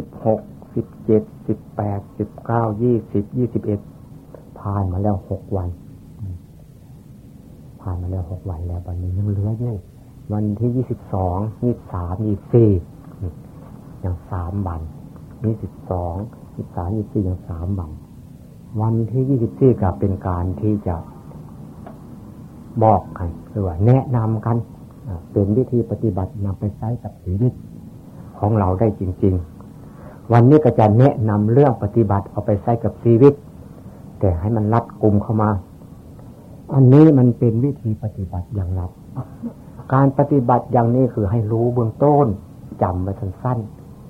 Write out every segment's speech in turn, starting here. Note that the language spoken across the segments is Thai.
สิบหกสิบเจ็ดสิบแปดสิบเก้ายี่สิบยี่สิบเอ็ดผ่านมาแล้วหกวัน ผ่านมาแล้วหกวันแล้ววันนี้ยังเหลืออยู่วันที่ยี่สิบสองยี่สามยี่สี่ยังสามวันยี่สิบสองยี่สามยี่สี่ยังสามวันวันที่ยี่สิบสี่ก็เป็นการที่จะบอกกันคือว่าแนะนำกันเป็นวิธีปฏิบัตินำไปใช้กับชีวิตของเราได้จริง ๆ วันนี้ก็จะแนะนำเรื่องปฏิบัติเอาไปใช้กับชีวิต แต่ให้มันรัดกลุ่มเข้ามา อันนี้มันเป็นวิธีปฏิบัติอย่างลับ การปฏิบัติอย่างนี้คือให้รู้เบื้องต้นจำไว้สั้น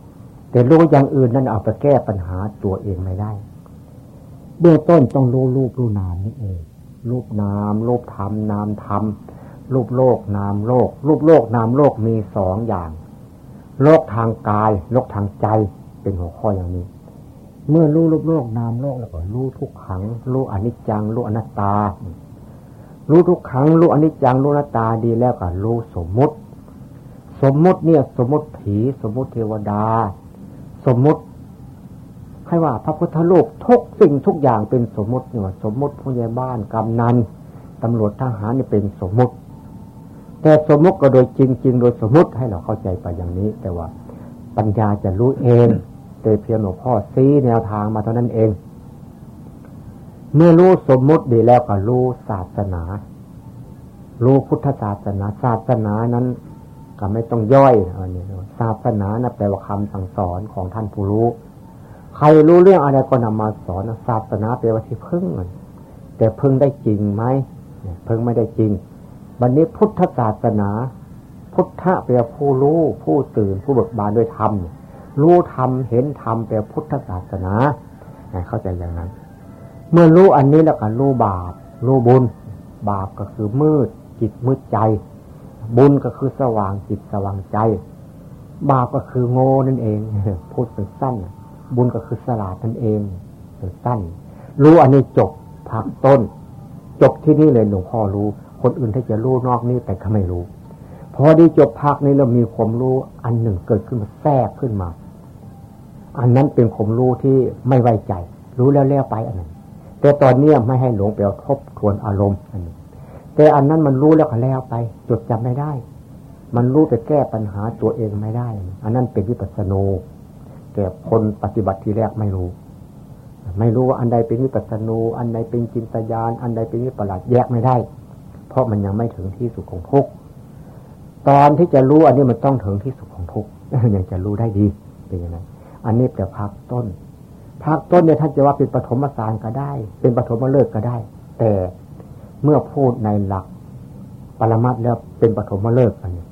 ๆแต่รู้อย่างอื่นนั้นเอาไปแก้ปัญหาตัวเองไม่ได้ เบื้องต้นต้องรู้รูปรู้นามนี่เองรูปนามรูปธรรมนามธรรมรูปโลกนามโลก รูปโลกนามโลกมีสองอย่าง โลกทางกาย โลกทางใจ เป็นหัวข้ออย่างนี้ เมื่อรู้รูปโลกนามโลกแล้วก็รู้ทุกขัง รู้อนิจจัง รู้อนัตตา รู้ทุกขัง รู้อนิจจัง รู้อนัตตาดีแล้วก็รู้สมมุติ สมมุติเนี่ย สมมุติผีสมมุติเทวดา สมมุติให้ว่าพระพุทธรูปทุกสิ่งทุกอย่างเป็นสมมุติเนี่ยสมมุติผู้ใหญ่บ้านกำนันตำรวจทหารนี่เป็นสมมุติ แต่สมมุติก็โดยจริงๆโดยสมมุติให้เราเข้าใจไปอย่างนี้ แต่ว่าปัญญาจะรู้เอง แต่เพียงหลวงพ่อซีแนวทางมาเท่านั้นเอง เมื่อรู้สมมุติดีแล้วก็รู้ศาสนา รู้พุทธศาสนา ศาสนานั้นก็ไม่ต้องย่อยอันนี้ศาสนานะแปลว่าคำสั่งสอนของท่านผู้รู้ ใครรู้เรื่องอะไรก็นำมาสอนศาสนาแปลว่าที่พึ่งแต่พึ่งได้จริงไหมพึ่งไม่ได้จริงวันนี้พุทธศาสนา พุทธะแปลผู้รู้ ผู้ตื่นผู้เบิกบานด้วยธรรม รู้ธรรมเห็นธรรมแปลพุทธศาสนาเข้าใจอย่างนั้น เมื่อรู้อันนี้แล้วก็รู้บาป รู้บุญ บาปก็คือมืด จิตมืดใจ บุญก็คือสว่างจิตสว่างใจ บาปก็คือโง่นั่นเองพูดเป็นสั้นบุญก็คือสลาดนั่นเองสั้นรู้อันนี้จบพักต้น จบที่นี่เลยหลวงพ่อรู้ คนอื่นถ้าจะรู้นอกนี้แต่เขาไม่รู้พอดีจบภาคนี้เรามีความรู้อันหนึ่งเกิดขึ้นมาแทรกขึ้นมา อันนั้นเป็นความรู้ที่ไม่ไว้ใจ รู้แล้วแล้วไปอันนั้นแต่ตอนนี้ไม่ให้หลงไปทบทวนอารมณ์อันนี้ แต่อันนั้นมันรู้แล้วก็แล้วไป จดจำไม่ได้ มันรู้แต่แก้ปัญหาตัวเองไม่ได้ อันนั้นเป็นวิปัสสนูแต่คนปฏิบัติทีแรกไม่รู้ ไม่รู้ว่าอันใดเป็นวิปัสสนูอันใดเป็นจินตญาณอันใดเป็นวิปลาสแยกไม่ได้ เพราะมันยังไม่ถึงที่สุดของทุกตอนที่จะรู้อันนี้มันต้องถึงที่สุดของทุกยังจะรู้ได้ดีเป็นยังไง อันนี้แต่พักต้นพักต้นเนี่ยท่านจะว่าเป็นปฐมสารก็ได้ เป็นปฐมฤกษ์ก็ได้ แต่เมื่อพูดในหลักปรมัตแล้วเป็นปฐมฤกษ์อันนี้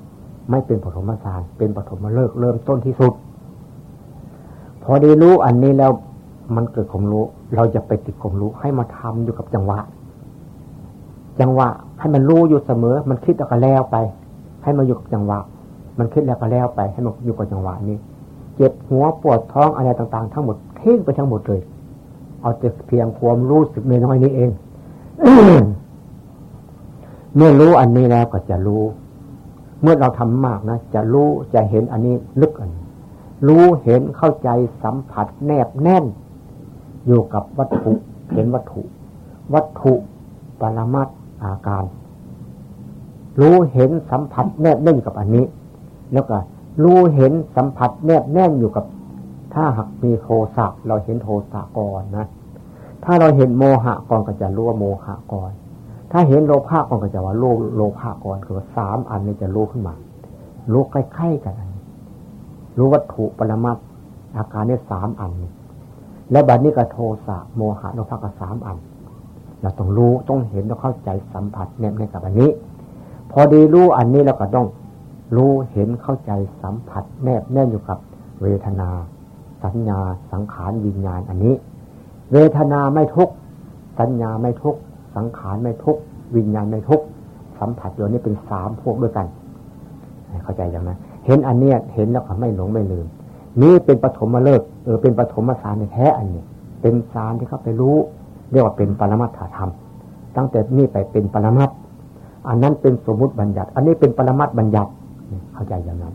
ไม่เป็นปฐมสารเป็นปฐมฤกษ์เริ่มต้นที่สุด พอได้รู้อันนี้แล้วมันเกิดความรู้ เราจะไปติดความรู้ให้มาทำอยู่กับจังหวะ จังหวะให้มันรู้อยู่เสมอ มันคิดแล้วก็แล้วไป ให้มันอยู่กับจังหวะ มันคิดแล้วก็แล้วไป ให้มันอยู่กับจังหวะนี้ เจ็บหัวปวดท้องอะไรต่างๆ ทั้งหมดทิ้งไปทั้งหมดเลย เอาแต่เพียงความรู้สึกน้อยนี้เองเมื่อรู้อันนี้แล้วก็จะรู้ เมื่อเราทำมากนะ จะรู้จะเห็นอันนี้ลึกอันรู้เห็นเข้าใจสัมผัสแนบแน่น อยู่กับวัตถุเห็นวัตถุ วัตถุปรมัตอาการ รู้เห็นสัมผัสแนบแน่นกับอันนี้ แล้วก็ รู้เห็นสัมผัสแนบแน่นอยู่กับ ถ้าหากมีโทสะเราเห็นโทสะก่อนนะ ถ้าเราเห็นโมหะก่อนก็จะรู้ว่าโมหะก่อน ถ้าเห็นโลภะก่อนก็จะว่าโลโลภะก่อนคือสามอันนี้จะรู้ขึ้นมารู้ใกล้ๆกัน รู้วัตถุปรมัตอาการนี้สามอัน แล้วบัดนี้ก็โทสะโมหะโลภะก็สามอัน เราต้องรู้ต้องเห็นต้องเข้าใจสัมผัสแนบในกับอันนี้ พอดีรู้อันนี้เราก็ต้อง รู้เห็นเข้าใจสัมผัสแนบแน่นอยู่กับ เวทนา สัญญา สังขารวิญญาณอันนี้ เวทนาไม่ทุกสัญญาไม่ทุกสังขารไม่ทุกวิญญาณไม่ทุกสัมผัสตัวนี้เป็นสามพวกด้วยกัน เข้าใจยังไงเห็นอันเนี้ยเห็นแล้วก็ไม่หลงไม่ลืม นี่เป็นปฐมมาเลิกเออเป็นปฐมมาสารในแท้อันนี้เป็นสารที่เขาไปรู้ เรียกว่าเป็นปรมัตถธรรม ตั้งแต่นี่ไปเป็นปรมัตอันนั้นเป็นสมมุติบัญญัติ อันนี้เป็นปรมัตบัญญัติ เข้าใจอย่างนั้น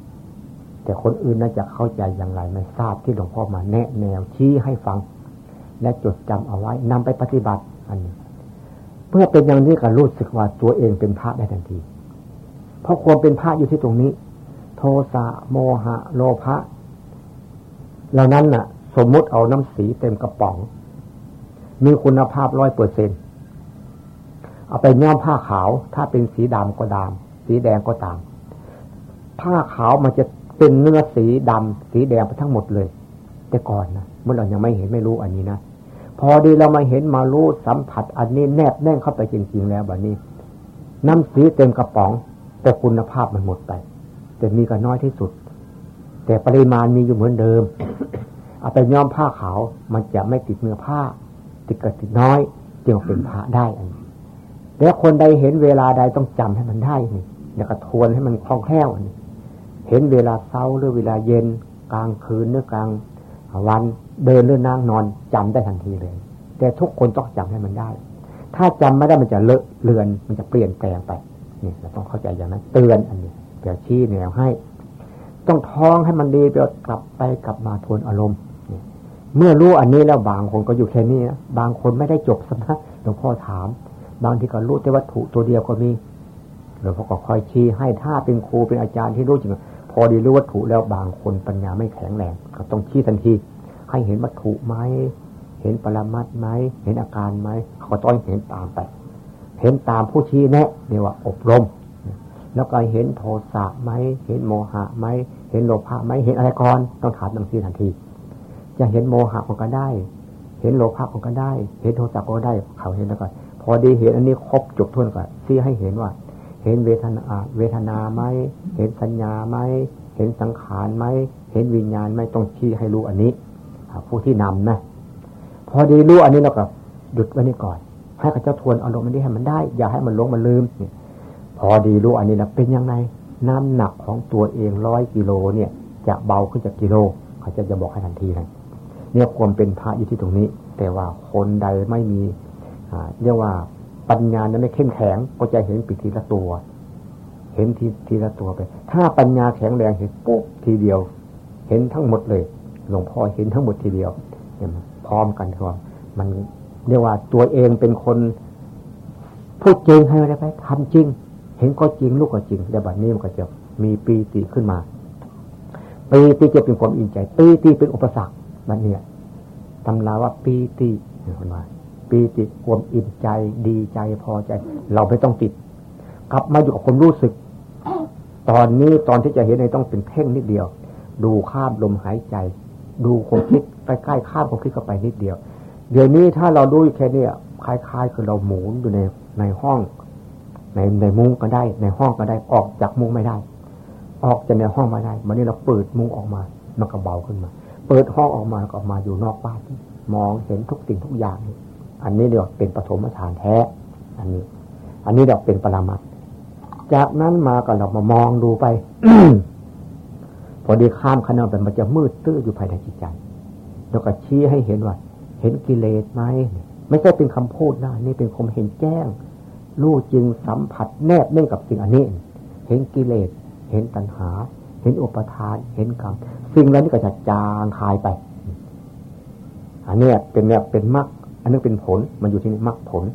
แต่คนอื่นน่าจะเข้าใจอย่างไรไม่ทราบที่หลวงพ่อมาแนะแนวชี้ให้ฟัง และจดจำเอาไว้นำไปปฏิบัติอันนี้เพื่อเป็นอย่างนี้ก็รู้สึกว่าตัวเองเป็นพระได้ทันที เพราะความเป็นพระอยู่ที่ตรงนี้ โทสะโมหะ โลภะเหล่านั้นน่ะ สมมุติเอาน้ำสีเต็มกระป๋อง มีคุณภาพร้อยเปอร์เซ็นเอาไปย้อมผ้าขาว ถ้าเป็นสีดำก็ดำสีแดงก็ตาม ผ้าขาวมันจะเป็นเนื้อสีดำสีแดงไปทั้งหมดเลย แต่ก่อนนะเมื่อเรายังไม่เห็นไม่รู้อันนี้นะพอดีเรามาเห็นมารู้สัมผัส อันนี้แนบแน่นเข้าไปจริง ๆ แล้วแบบนี้ น้ำสีเต็มกระป๋อง แต่คุณภาพมันหมดไป แต่มีก็น้อยที่สุด แต่ปริมาณมีอยู่เหมือนเดิม เอาไปย้อมผ้าขาวมันจะไม่ติดเนื้อผ้า ติดกระติดน้อยจึงเป็นผ้าได้อันนี้แล้วคนใดเห็นเวลาใดต้องจำให้มันได้นี่แล้วก็ทวนให้มันคล่องแคล่วอันนี้ เห็นเวลาเช้าหรือเวลาเย็น กลางคืนหรือกลางวันเดินหรือนั่งนอนจำได้ทันทีเลย แต่ทุกคนต้องจำให้มันได้ ถ้าจำไม่ได้มันจะเลอะเลือนมันจะเปลี่ยนแปลงไปนี่เราต้องเข้าใจอย่างนั้นเตือนอันนี้เดี๋ยวชี้แนวให้ ต้องท้องให้มันดีไปกลับไปกลับมาทวนอารมณ์เมื่อรู้อันนี้แล้วบางคนก็อยู่แค่นี้นะบางคนไม่ได้จบสักหลวงพ่อถาม บางทีก็รู้แต่วัตถุตัวเดียวก็มีหลวงพ่อก็คอยชี้ให้ถ้าเป็นครูเป็นอาจารย์ที่รู้จริง พอดีรู้วัตถุแล้วบางคนปัญญาไม่แข็งแรงก็ต้องชี้ทันที ให้เห็นวัตถุไหมเห็นปรมัตไหมเห็นอาการไหมเขาต้องเห็นตามไป เห็นตามผู้ชี้แนะเรียกว่าอบรม แล้วก็เห็นโทสะไหมเห็นโมหะไหมเห็นโลภะไหมเห็นอะไรก่อนต้องถามทังทีทันที จะเห็นโมหะมันก็ได้ เห็นโลภะมันก็ได้ เห็นโทสะก็ได้เขาเห็นแล้วก็พอดีเห็นอันนี้ครบจบทุนก่อนซี่ให้เห็นว่า เห็นเวทนาเวทนาไหมเห็นสัญญาไหมเห็นสังขารไหมเห็นวิญญาณไหมต้องชี้ให้รู้อันนี้ผู้ที่นำนะพอดีรู้อันนี้เราก็หยุดไว้นี่ก่อน ให้ข้าเจ้าทวนอารมณ์มันนี้ให้มันได้ อย่าให้มันลงมันลืมเนี่ยพอดีรู้อันนี้นะเป็นยังไงน้ำหนักของตัวเองร้อยกิโลเนี่ย จะเบาขึ้นจากกิโลเขาจะจะบอกให้ทันทีเลยเนี่ยความเป็นพระอยู่ที่ตรงนี้ แต่ว่าคนใดไม่มีเรียกว่า ปัญญานั้นไม่เข้มแข็งก็จะเห็นปิทีละตัว เห็นทีทีละตัวไป ถ้าปัญญาแข็งแรงเห็นปุ๊บทีเดียว เห็นทั้งหมดเลย หลวงพ่อเห็นทั้งหมดทีเดียวเนไหมพร้อมกันครับ มันเรียกว่าตัวเองเป็นคนพูดจริงให้ได้ไปทำจริง เห็นก็จริงลูกก็จริงแต่บัดนี้มันก็จะมีปีติขึ้นมาปีติจะเป็นความอินใจปีติเป็นอุปสรรคมันเนี่ยตำราว่าปีติเห็นไหม ปีติความอิ่มใจดีใจพอใจ เราไม่ต้องติด กลับมาอยู่กับความรู้สึก ตอนนี้ตอนที่จะเห็นในต้องเป็นเพ่งนิดเดียว ดูข้ามลมหายใจ ดูความคิดใกล้ๆข้ามความคิดเข้าไปนิดเดียว เดี๋ยวนี้ถ้าเราดูแค่นี้คล้ายๆ คือเราหมุนอยู่ในในห้อง ในในมุ้งก็ได้ ในห้องก็ได้ออกจากมุ้งไม่ได้ ออกจากในห้องไม่ได้วันนี้เราเปิดมุ้งออกมามันก็เบาขึ้นมา เปิดห้องออกมาก็ออกมาอยู่นอกบ้านมองเห็นทุกสิ่งทุกอย่าง อันนี้เรียกเป็นปฐมฌานแท้ อันนี้ อันนี้เรียกเป็นปรามัดจากนั้นมาก็เรามามองดูไปพอดีข้ามขนาดไปมันจะมืดตื้ออยู่ภายในจิตใจ แล้วก็ชี้ให้เห็นว่า เห็นกิเลสไหมไม่ใช่เป็นคำพูดนะนี่เป็นคมเห็นแจ้งรู้จริงสัมผัสแนบแน่นกับสิ่งอันนี้ เห็นกิเลส เห็นตัณหา เห็นอุปทาน เห็นกรรมสิ่งนั้นก็จะจางคายไป อันนี้เป็นเนี่ยเป็นมรรค อันนึงเป็นผลมันอยู่ที่นี่มรรคผล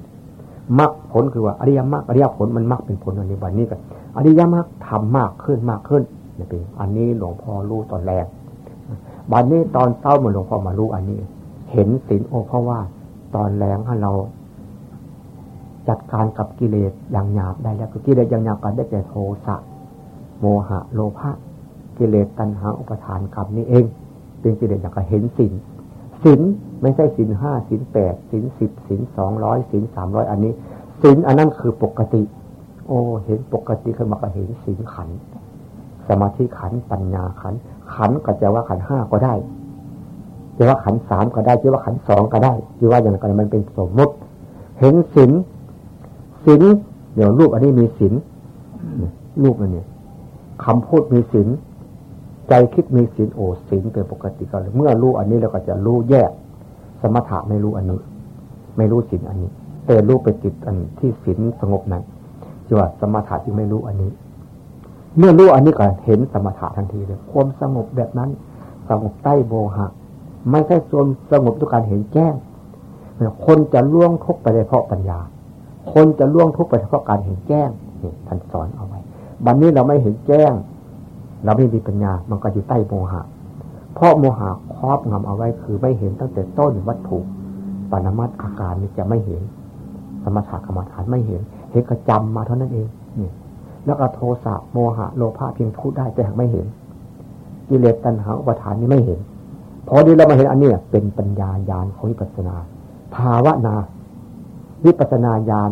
มรรคผลคือว่าอริยมรรคอริยผลมันมรรคเป็นผลอันนี้วันนี้กันอริยมรรคทำมากขึ้นมากขึ้นนี่เป็นอันนี้หลวงพ่อรู้ตอนแรกบันนี้ตอนเต้าเหมือนหลวงพ่อมารู้อันนี้ เห็นสินโอเพราะว่าตอนแรงให้เรา จัดการกับกิเลสอย่างหยาบได้แล้วคือกิเลสอย่างหยาบกันได้แก่โทสะโมหะโลภะกิเลสตัณหาอุปทานกรรมนี่เอง เป็นกิเลสอย่างก็เห็นสิน สินไม่ใช่สินห้าสินแปดสินสิบสินสองร้อยสินสามร้อยอันนี้สินอันนั้นคือปกติ โอ้เห็นปกติขึ้นมาก็เห็นสินขัน สมาธิขันปัญญาขัน ขันก็จะว่าขันห้าก็ได้จะว่าขันสามก็ได้จะว่าขันสองก็ได้จะว่าอย่างไรก็มันเป็นสมมติ เห็นสินสินเดี๋ยวรูปอันนี้มีสินรูปอันนี้คำพูดมีสิน ใจคิดมีศีลโอศีลเป็นปกติก็เลยเมื่อรู้อันนี้เราก็จะรู้แยก สมถะไม่รู้อันนี้ ไม่รู้ศีลอันนี้ แต่รู้ไปติดอันที่ศีลสงบนั้นจีว่าสมถะจึงไม่รู้อันนี้ เมื่อรู้อันนี้ก็เห็นสมถะทันทีเลยความสงบแบบนั้น สงบใต้โบหะ ไม่ใช่ส่วนสงบด้วยการเห็นแจ้งคนจะล่วงทุกไปได้เพราะปัญญา คนจะล่วงทุกไปเพราะการเห็นแจ้งท่านสอนเอาไว้ บัดนนี้เราไม่เห็นแจ้ง เราไม่มีปัญญา มันก็อยู่ใต้โมหะ เพราะโมหะครอบงำเอาไว้คือไม่เห็นตั้งแต่ต้นวัตถุปรมัตอาการนี่จะไม่เห็น สมถะกรรมฐานไม่เห็น เห็นกระจำมาเท่านั้นเองนี่แล้วก็โทสะโมหะโลภะเพียงพูดได้แต่หากไม่เห็น กิเลสตัณหาอุปทานนี่ไม่เห็น พอดีเรามาเห็นอันนี้เป็นปัญญาญาณของวิปัสนา ภาวนา วิปัสนาญาณ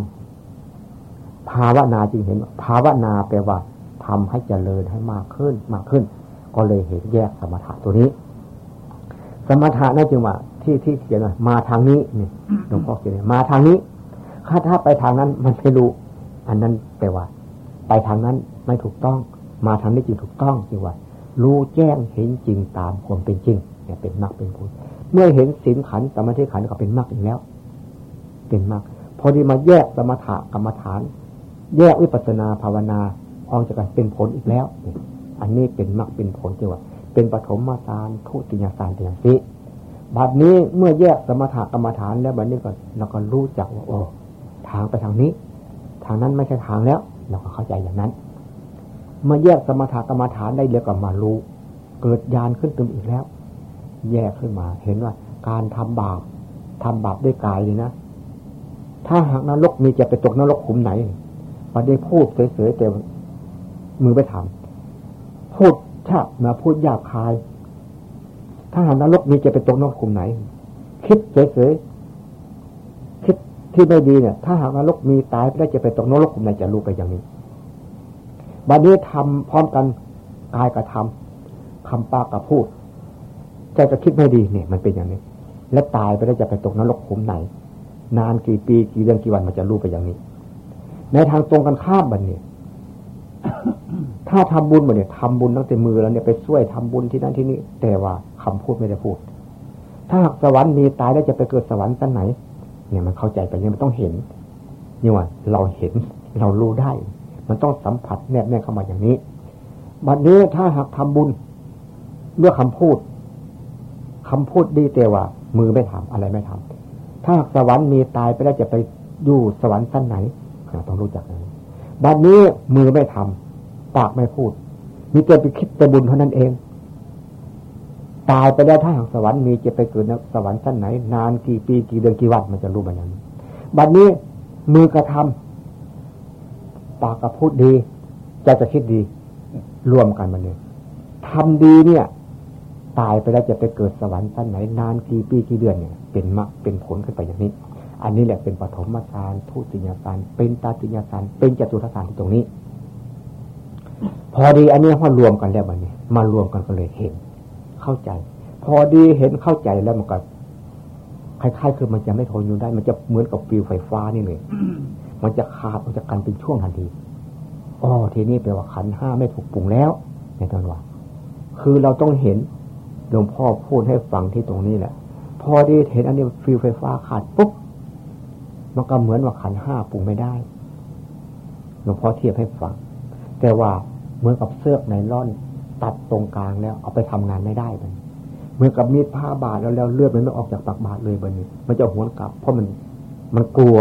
ภาวนาจึงเห็น ภาวนาแปลว่า ทำให้เจริญให้มากขึ้นมากขึ้น ก็เลยเห็นแยกสมถะตัวนี้ สมถะนั่นจึงว่าที่ที่เขียนว่ามาทางนี้นี่หลวงพ่อเขียนมาทางนี้ถ้าถ้าไปทางนั้นมันไม่รู้ อันนั้นแปลว่า ไปทางนั้นไม่ถูกต้อง มาทางนี้จึงถูกต้องจึงว่ารู้แจ้งเห็นจริงตามความเป็นจริงเนี่ยเป็นมรรคเป็นผลเมื่อเห็นสินขันสมาธิขันก็เป็นมรรคอีกแล้ว เป็นมรรคพอดีมาแยกสมถะกรรมฐาน แยกวิปัสนาภาวนา ออกจากกันเป็นผลอีกแล้ว อันนี้เป็นมรรคเป็นผลจีว่า เป็นปฐมมาสารทุติยสารเดียสิบัดนี้เมื่อแยกสมถะกรรมฐานแล้วบัดนี้ก็เราก็รู้จักว่าโอ้ทางไปทางนี้ ทางนั้นไม่ใช่ทางแล้ว เราก็เข้าใจอย่างนั้น เมื่อแยกสมถะกรรมฐานได้เรียกว่ามารู้ เกิดญาณขึ้นตึมอีกแล้ว แยกขึ้นมา เห็นว่าการทำบาปทำบาปด้วยกายนี่นะ ถ้าหากนรกมีจะไปตกนรกขุมไหนพอได้พูดเฉยๆแต่ มือไปถามพูดชาบมาพูดหยาบคายถ้าหากนรกมีจะไปตกนรกคุมไหน คิดเฉยๆคิดที่ไม่ดีเนี่ย ถ้าหากนรกมีตายไปแล้วจะไปตกนรกคุมไหนจะรู้ไปอย่างนี้บัดนี้ทำพร้อมกันกายกับทำคำปากกับพูดใจจะคิดไม่ดีเนี่ย มันเป็นอย่างนี้ แล้วตายไปแล้วจะไปตกนรกขุมไหน นานกี่ปีกี่เดือนกี่วันมันจะรู้ไปอย่างนี้ ในทางตรงกันข้ามบันเนี่ย ถ้าทำบุญบันเนี่ยทำบุญตั้งแต่มือแล้วเนี่ยไปช่วยทำบุญที่นั่นที่นี่แต่ว่าคำพูดไม่ได้พูด ถ้าหากสวรรค์มีตายแล้วจะไปเกิดสวรรค์ตั้งไหน เนี่ยมันเข้าใจไปเนี่ยมันต้องเห็นนี่ว่าเราเห็นเรารู้ได้ มันต้องสัมผัสแนบแน่เข้ามาอย่างนี้บัดนี้ถ้าหากทำบุญเมื่อคำพูดคำพูดดีแต่ว่า มือไม่ทำอะไรไม่ทำถ้าหากสวรรค์มีตายไปแล้วจะไปอยู่สวรรค์สั้นไหนต้องรู้จักนะ บัดนี้มือไม่ทำปากไม่พูด มีแต่ไปคิดแต่บุญเท่านั้นเอง ตายไปแล้วถ้าหากสวรรค์มีจะไปเกิดนสวรรค์ชั้นไหน นานกี่ปีกี่เดือนกี่วันมันจะรู้แบบนั้นบัดนี้มือกระทำปากกระพูดดีใจจะคิดดี รวมกันมันเลยทำดีเนี่ย ตายไปแล้วจะไปเกิดสวรรค์ชั้นไหน นานกี่ปีกี่เดือนเนี่ย เป็นมรรคเป็นผลขึ้นไปอย่างนี้ อันนี้แหละเป็นปฐมฌานทุติยฌานเป็นตาติยฌานเป็นจตุทฌานที่ตรงนี้ พอดีอันนี้พอรวมกันแล้วมันนี้มารวมกันก็เลยเห็น เข้าใจ พอดีเห็นเข้าใจแล้วมันก็คล้ายๆคือมันจะไม่ทนอยู่ได้ มันจะเหมือนกับฟิวไฟฟ้านี่เลยมันจะขาดมันจะกันเป็นช่วงทันทีอ๋อทีนี้แปลว่าขันห้าไม่ถูกปรุงแล้วในตอนว่าคือเราต้องเห็นหลวงพ่อพูดให้ฟังที่ตรงนี้แหละ พอดีเห็นอันนี้ฟิวไฟฟ้าขาดปุ๊บ มันก็เหมือนว่าขันห้าปรุงไม่ได้หลวงพ่อเทียบให้ฟังแต่ว่าเหมือนกับเสื้อในร่อน ตัดตรงกลางแล้ว เอาไปทำงานไม่ได้มันเหมือนกับมีดผ้าบาดแล้วแล้วเลือดมันไม่ออกจากปากบาดเลยบันนี้ มันจะหวนกลับ เพราะมันมันกลัว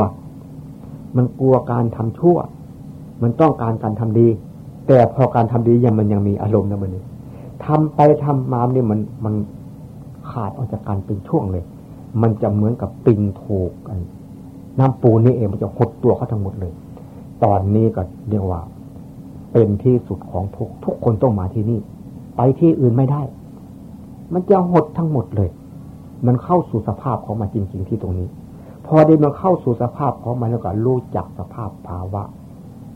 มันกลัวการทำชั่ว มันต้องการการทำดี แต่พอการทำดียังมันยังมีอารมณ์นะบันนี้ทำไปทำมาเนี่ยมันมันขาดออกจากการเป็นช่วงเลย มันจะเหมือนกับปิงถูกกัน น้ำปูนี่เองมันจะหดตัวเขาทั้งหมดเลย ตอนนี้ก็เรียกว่า เป็นที่สุดของทุกทุกคนต้องมาที่นี่ ไปที่อื่นไม่ได้ มันจะหดทั้งหมดเลย มันเข้าสู่สภาพของมันจริง ๆ ที่ตรงนี้ พอได้มันเข้าสู่สภาพของมันแล้วก็รู้จักสภาพภาวะ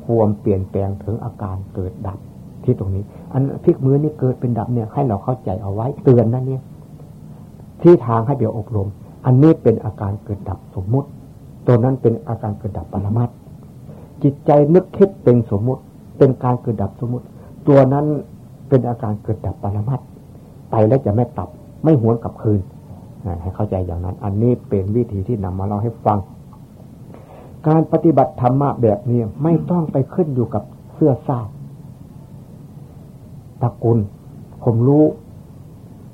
ความเปลี่ยนแปลงถึงอาการเกิดดับที่ตรงนี้ อันพลิกมือนี่เกิดเป็นดับเนี่ยให้เราเข้าใจเอาไว้เตือนนั่นเนี่ย ที่ทางให้เดี๋ยวอบรม อันนี้เป็นอาการเกิดดับสมมุติ ตัวนั้นเป็นอาการเกิดดับปรมัตจิตใจนึกคิดเป็นสมมุติ เป็นการเกิดดับสมมุติ ตัวนั้นเป็นอาการเกิดดับปรมัตไปแล้วจะไม่ตับไม่หวนกลับคืนให้เข้าใจอย่างนั้น อันนี้เป็นวิธีที่นำมาเล่าให้ฟัง การปฏิบัติธรรมะแบบนี้ไม่ต้องไปขึ้นอยู่กับเสื้อซ่าตระกูลผมรู้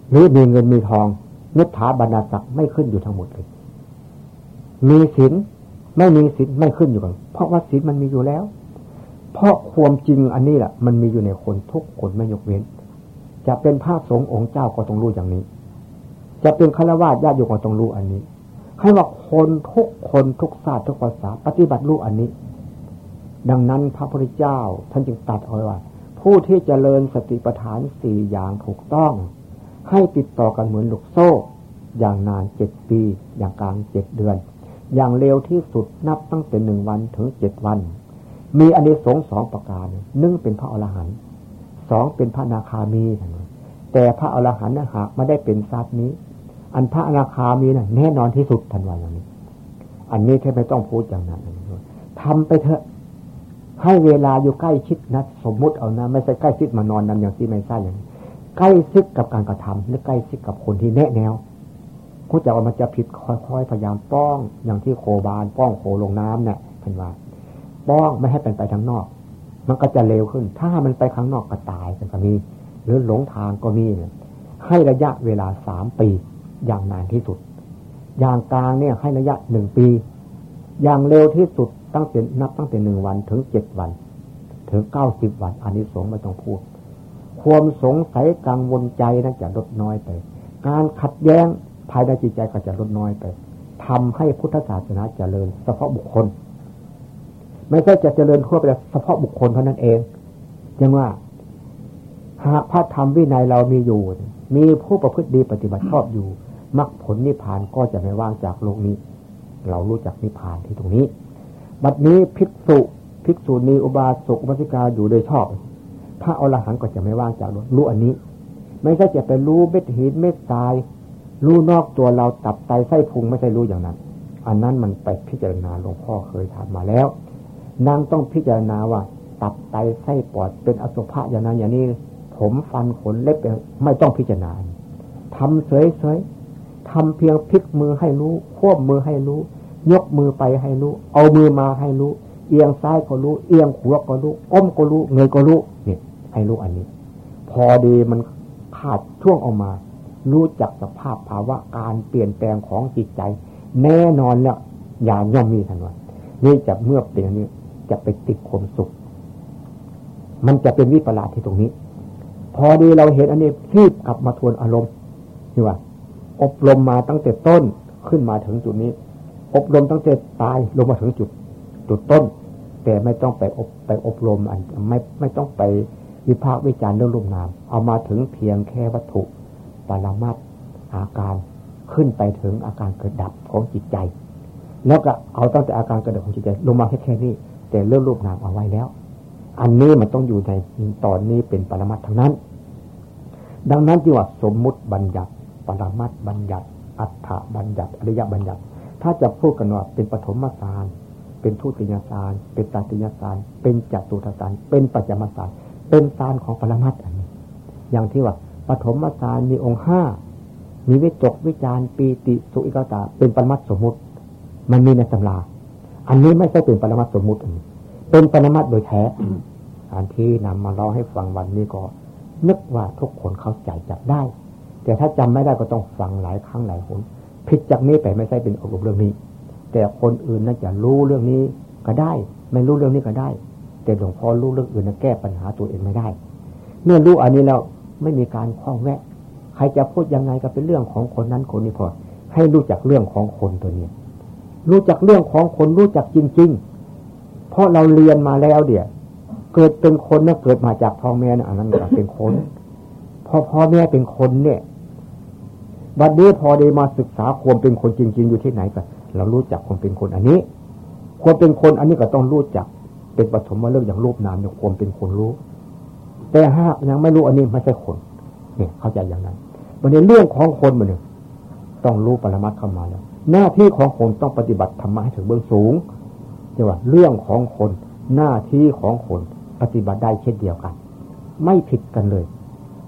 หรือมีเงินมีทองนิถาบรรดาศักดิ์ไม่ขึ้นอยู่ทั้งหมดเลย มีศีลไม่มีศีลไม่ขึ้นอยู่กันเพราะว่าศีลมันมีอยู่แล้ว เพราะความจริงอันนี้แหละมันมีอยู่ในคนทุกคนไม่ยกเว้น จะเป็นพระสงฆ์องค์เจ้าก็ต้องรู้อย่างนี้ จะเป็นฆราวาสญาติโยมก็ต้องรู้อันนี้ให้ว่าคนทุกคนทุกศาสตร์ทุกภาษาปฏิบัติรู้อันนี้ ดังนั้นพระพุทธเจ้าท่านจึงตัดเอาไว้ว่า ผู้ที่จเจริญสติปัฏฐานสี่อย่างถูกต้อง ให้ติดต่อกันเหมือนลูกโซ่ อย่างนานเจ็ดปี อย่างกลางเจ็ดเดือน อย่างเร็วที่สุดนับตั้งแต่หนึ่งวันถึงเจ็ดวัน มีอันนี้สงสองประการหนึ่งเป็นพระอรหันต์สองเป็นพระนาคามี แต่พระอรหันต์นะหากไม่ได้เป็นทรัพย์นี้ อันพระอนาคามีนะ่ะแน่นอนที่สุดทันวันอย่างนี้ อันนี้แค่ไม่ต้องพูดอย่างนั้นทำไปเถอะ ให้เวลาอยู่ใกล้ชิดนะสมมุติเอานะ ไม่ใช่ใกล้ชิดมานอนนำอย่างที่ไม่ใช่อย่างใกล้ชิดกับการกระทำหรือใกล้ชิดกับคนที่แนะแนว ผู้จะว่ามันจะผิดค่อยๆพยายามป้องอย่างที่โคบานป้องโคลงน้ำเนี่ยเป็นว่า ป้องไม่ให้เป็นไปทางนอก มันก็จะเร็วขึ้น ถ้ามันไปข้างนอกก็ตายกันก็มีหรือหลงทางก็มีเนี่ยให้ระยะเวลาสามปีอย่างนานที่สุด อย่างกลางเนี่ยให้ระยะหนึ่งปี อย่างเร็วที่สุดตั้งแต่นับตั้งแต่หนึ่งวันถึงเจ็ดวัน ถึงเก้าสิบวันอันนี้สงไม่ต้องพูด ความสงสัยกังวลใจนั้นจะลดน้อยไป การขัดแย้ง ภายในจิตใจก็จะลดน้อยไปทำให้พุทธศาสนาเจริญ เฉพาะบุคคล ไม่ใช่จะเจริญทั่วไปเฉพาะบุคคลเท่านั้นเองยังว่าหากพระธรรมวินัยเรามีอยู่ มีผู้ประพฤติดีปฏิบัติชอบอยู่มรรคผลนิพพานก็จะไม่ว่างจากโลกนี้ เรารู้จักนิพพานที่ตรงนี้ บัดนี้ภิกษุภิกษุณีอุบาสกอุบาสิกาอยู่โดยชอบ พระอรหันต์ก็จะไม่ว่างจากรู้อันนี้ ไม่ใช่จะไปรู้เม็ดหินเม็ดทราย รู้นอกตัวเราตับไตไส้พุงไม่ใช่รู้อย่างนั้น อันนั้นมันไปพิจารณาหลวงพ่อเคยถามมาแล้วนางต้องพิจารณาว่า ตับไตไส้ปอดเป็นอสุภะอย่างนั้นอย่างนี้ ผมฟันขนเล็บไม่ต้องพิจารณาทำเฉยๆทำเพียงพลิกมือให้รู้ ควบมือให้รู้ ยกมือไปให้รู้ เอามือมาให้รู้ เอียงซ้ายก็รู้ เอียงขวาก็รู้ก้มก็รู้ เงยก็รู้เนี่ยให้รู้อันนี้ พอดีมันขาดช่วงออกมา รู้จักสภาพภาวะการเปลี่ยนแปลงของจิตใจ แน่นอนเนี่ยอย่าย่อมมีทันวันนี่จะเมื่อเป็นอย่างนี้จะไปติดความสุข มันจะเป็นวิปลาสที่ตรงนี้ พอดีเราเห็นอันนี้รีบกลับมาทวนอารมณ์นี่ว่า อบรมมาตั้งแต่ต้นขึ้นมาถึงจุดนี้ อบรมตั้งแต่ตายลงมาถึงจุด จุดต้น แต่ไม่ต้องไปอบไปอบรมอันไม่ไม่ต้องไปวิพากษ์วิจารณ์เรื่องรูปนาม เอามาถึงเพียงแค่วัตถุ ปรมัตอาการขึ้นไปถึงอาการเกิดดับของจิตใจ แล้วก็เอาตั้งแต่อาการเกิดดับของจิตใจลงมาแค่แค่นี้ แต่เรื่องรูปนามเอาไว้แล้ว อันนี้มันต้องอยู่ในตอนนี้เป็นปรมัตทั้งนั้น ดังนั้นที่ว่าสมมุติบัญญัติ ปรมัตบัญญัติ อัฏฐบัญญัติอริยบัญญัติ ถ้าจะพูดกันว่าเป็นปฐมสารเป็นทุติยสารเป็นตติยสารเป็นจัตุตสารเป็นปัจจมสารเป็นสารของปรมัตอันนี้ อย่างที่ว่า ปฐมสารมีองค์ห้ามีวิจกวิจารปีติสุอิกตาเป็นปรมัตสมมุติ มันมีในตำรา อันนี้ไม่ใช่เป็นปรมัตสมมุติเป็นปรมัตโดยแท้อันที่นำมาเล่าให้ฟังวันนี้ก็ นึกว่าทุกคนเข้าใจจับได้ แต่ถ้าจำไม่ได้ก็ต้องฟังหลายครั้งหลายหนผิดจากนี้ไปไม่ใช่เป็นอบรมเรื่องนี้ แต่คนอื่นน่าจะรู้เรื่องนี้ก็ได้ ไม่รู้เรื่องนี้ก็ได้ แต่หลวงพ่อรู้เรื่องอื่นแก้ปัญหาตัวเองไม่ได้ เมื่อรู้อันนี้แล้ว ไม่มีการคล้องแวะ ใครจะพูดยังไงก็เป็นเรื่องของคนนั้นคนนี้พอ ให้รู้จักเรื่องของคนตัวนี้ รู้จักเรื่องของคนรู้จักจริง ๆ เพราะเราเรียนมาแล้วเดี๋ยเกิดเป็นคนเนี่ยเกิดมาจากพ่อแม่นะอันนั้นก็เป็นคนพอพ่อแม่เป็นคนเนี่ยบัดนี้พอได้มาศึกษาความเป็นคนจริง ๆ อยู่ที่ไหนก็เรารู้จักความเป็นคนอันนี้ ความเป็นคนอันนี้ก็ต้องรู้จักเป็นปฐมมาเรื่องอย่างรูปนามอย่างความเป็นคนรู้ แต่หากยังไม่รู้อันนี้ไม่ใช่คนเนี่ยเข้าใจอย่างนั้นวันนี้เรื่องของคนมันหนึ่งต้องรู้ปรมัตเข้ามาแล้วหน้าที่ของคนต้องปฏิบัติธรรมะให้ถึงเบื้องสูงเรียกว่าเรื่องของคนหน้าที่ของคนปฏิบัติได้เช่นเดียวกัน ไม่ผิดกันเลย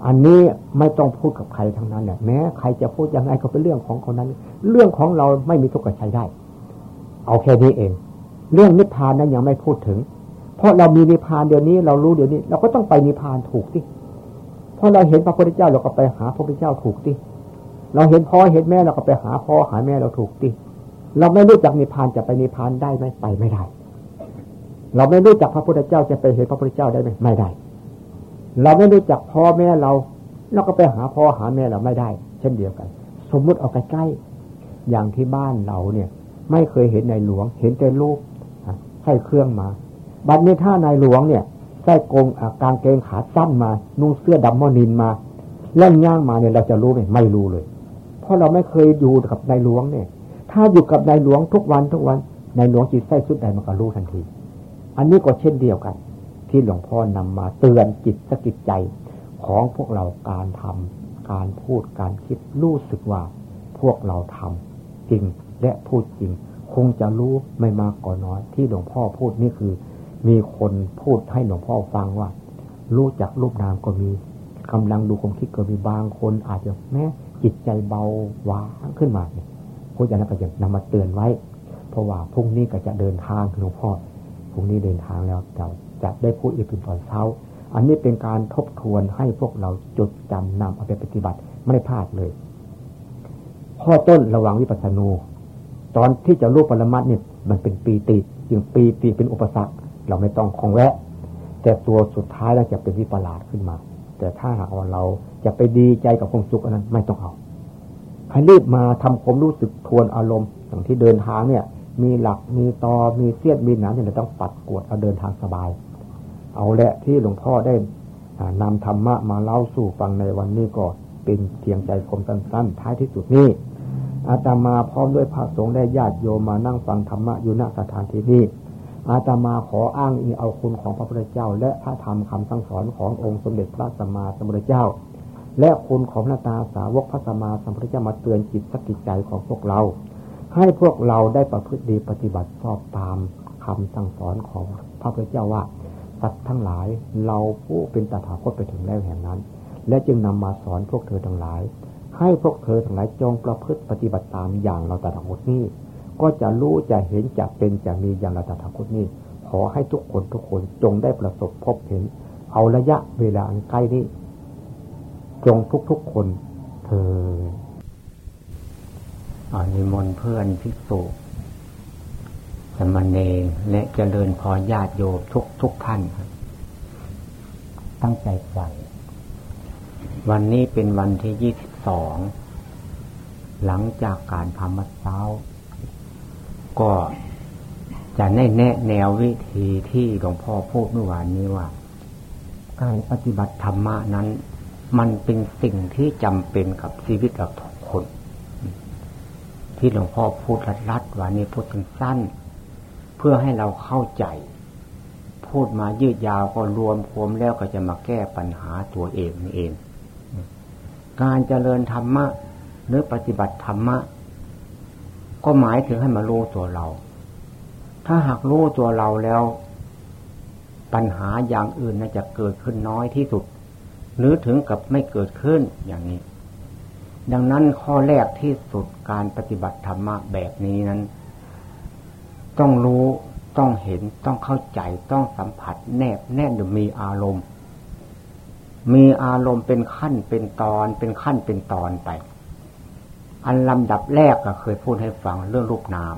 อันนี้ไม่ต้องพูดกับใครทั้งนั้นเนี่ยแม้ใครจะพูดยังไงก็เป็นเรื่องของคนนั้น เรื่องของเราไม่มีทุกข์ใช้ได้ เอาแค่นี้เอง เรื่องนิพพานนั้นยังไม่พูดถึง เพราะเรามีนิพพานเดี๋ยวนี้เรารู้เดี๋ยวนี้ เราก็ต้องไปนิพพานถูกสิพอเราเห็นพระพุทธเจ้าเราก็ไปหาพระพุทธเจ้าถูกที่เราเห็นพ่อเห็นแม่เราก็ไปหาพ่อหาแม่เราถูกที่เราไม่รู้จักนิพพานจะไปนิพพานได้ไหมไปไม่ได้ เราไม่รู้จักพระพุทธเจ้าจะไปเห็นพระพุทธเจ้าได้ไหมไม่ได้ เราไม่รู้จักพ่อแม่เรา เราก็ไปหาพ่อหาแม่เราไม่ได้ เช่นเดียวกัน สมมุติเอาใกล้ๆอย่างที่บ้านเราเนี่ย ไม่เคยเห็นในหลวง เห็นแต่รูปใส่เครื่องมา บัดนี้ถ้าในหลวงเนี่ยใส่กงกางเกงขาสั้นมา นุ่งเสื้อดำมอนินมาเล่นย่างมาเนี่ยเราจะรู้ไหมไม่รู้เลย เพราะเราไม่เคยอยู่กับในหลวงเนี่ย ถ้าอยู่กับในหลวงทุกวันทุกวันในหลวงจิตใส่สุดใดมันก็รู้ทันที อันนี้ก็เช่นเดียวกัน ที่หลวงพ่อนำมาเตือนจิตสกิจใจของพวกเราการทำการพูดการคิดรู้สึกว่า พวกเราทำจริงและพูดจริง คงจะรู้ไม่มากก็น้อย ที่หลวงพ่อพูดนี่คือ มีคนพูดให้หลวงพ่อฟังว่า รู้จักรูปนามก็มีกำลังดูความคิดก็มีบางคนอาจจะแม้จิตใจเบาวางขึ้นมาเนี่ยพูดอย่างนั้นก็จะนำมาเตือนไว้ เพราะว่าพรุ่งนี้ก็จะเดินทางหลวงพ่อพรุ่งนี้เดินทางแล้วเราจะได้พูดอีกเป็นตอนเช้า อันนี้เป็นการทบทวนให้พวกเราจดจำนำเอาไปปฏิบัติไม่ได้พลาดเลย ข้อต้นระวังวิปัสสนูตอนที่จะรู้ปรมัตเนี่ยมันเป็นปีติจึงปีติเป็นอุปสรรค เราไม่ต้องคงแวะ แต่ตัวสุดท้ายแล้วจะเป็นวิปลาสขึ้นมา แต่ถ้าหากว่าเราจะไปดีใจกับความสุขอันนั้นไม่ต้องเอาให้รีบมาทำความรู้สึกทวนอารมณ์อย่างที่เดินทางเนี่ย มีหลักมีตอมีเสี้ยนมีหนามเนี่ยเราต้องปัดกวดเอาเดินทางสบาย เอาแหละที่หลวงพ่อได้นำธรรมะมาเล่าสู่ฟังในวันนี้ก็เป็นเพียงใจคมสั้นๆ ท้ายที่สุดนี้อาตมาพร้อมด้วยพระสงฆ์ได้ญาติโยมมานั่งฟังธรรมะอยู่ณสถานที่นี้ อาตมาขออ้างอิงเอาคุณของพระพุทธเจ้า และพระธรรมคำสั่งสอนขององค์สมเด็จพระสัมมาสัมพุทธเจ้า และคุณของนาตาสาวกพระสัมมาสัมพุทธเจ้ามาเตือนจิตสกิจใจของพวกเรา ให้พวกเราได้ประพฤติดีปฏิบัติชอบตามคำสั่งสอนของพระพุทธเจ้าว่าสัตว์ทั้งหลายเราผู้เป็นตถาคตไปถึงแล้วแห่งนั้น และจึงนำมาสอนพวกเธอทั้งหลาย ให้พวกเธอทั้งหลายจงประพฤติปฏิบัติตามอย่างเราตถาคตนี้ ก็จะรู้จะเห็นจะเป็นจะมีอย่างเราตถาคตนี้ ขอให้ทุกคนทุกคนจงได้ประสบพบเห็น เอาระยะเวลาอันใกล้นี้ จงทุกๆคนเธออานิมนต์เพื่อนพิสุสมณเณรและเจริญพรญาติโยมทุกทุกท่านตั้งใจฟังวันนี้เป็นวันที่ยี่สิบสอง หลังจากการพามัดเช้า ก็จะแน่แนะแนววิธีที่หลวงพ่อพูดเมื่อวานนี้ว่า การปฏิบัติธรรมะนั้น มันเป็นสิ่งที่จำเป็นกับชีวิตเราทุกคน ที่หลวงพ่อพูดรัดๆวันนี้พูดสั้นเพื่อให้เราเข้าใจ พูดมายืดยาวก็รวมควมแล้วก็จะมาแก้ปัญหาตัวเองนี่เอง การเจริญธรรมะหรือปฏิบัติธรรมะ ก็หมายถึงให้มารู้ตัวเรา ถ้าหากรู้ตัวเราแล้ว ปัญหาอย่างอื่นน่าจะเกิดขึ้นน้อยที่สุด หรือถึงกับไม่เกิดขึ้นอย่างนี้ ดังนั้นข้อแรกที่สุดการปฏิบัติธรรมะแบบนี้นั้น ต้องรู้ต้องเห็นต้องเข้าใจต้องสัมผัส แนบแน่นมีอารมณ์ มีอารมณ์เป็นขั้นเป็นตอนเป็นขั้นเป็นตอนไป อันลำดับแรกก็เคยพูดให้ฟังเรื่องรูปนาม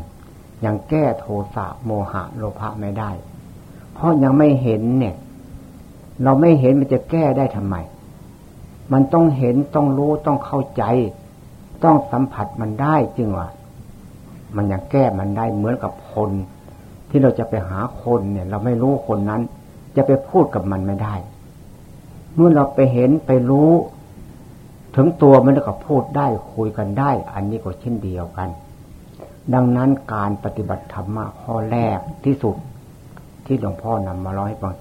ยังแก้โทสะโมหะโลภะไม่ได้ เพราะยังไม่เห็นเนี่ย เราไม่เห็นมันจะแก้ได้ทำไม มันต้องเห็นต้องรู้ต้องเข้าใจ ต้องสัมผัสมันได้จึงว่ามันยังแก้มันได้เหมือนกับคน ที่เราจะไปหาคนเนี่ย เราไม่รู้คนนั้น จะไปพูดกับมันไม่ได้ เมื่อเราไปเห็นไปรู้ ถึงตัวมันก็พูดได้คุยกันได้ อันนี้ก็เช่นเดียวกัน ดังนั้นการปฏิบัติธรรมะข้อแรกที่สุดที่หลวงพ่อนำมาเล่าให้ฟัง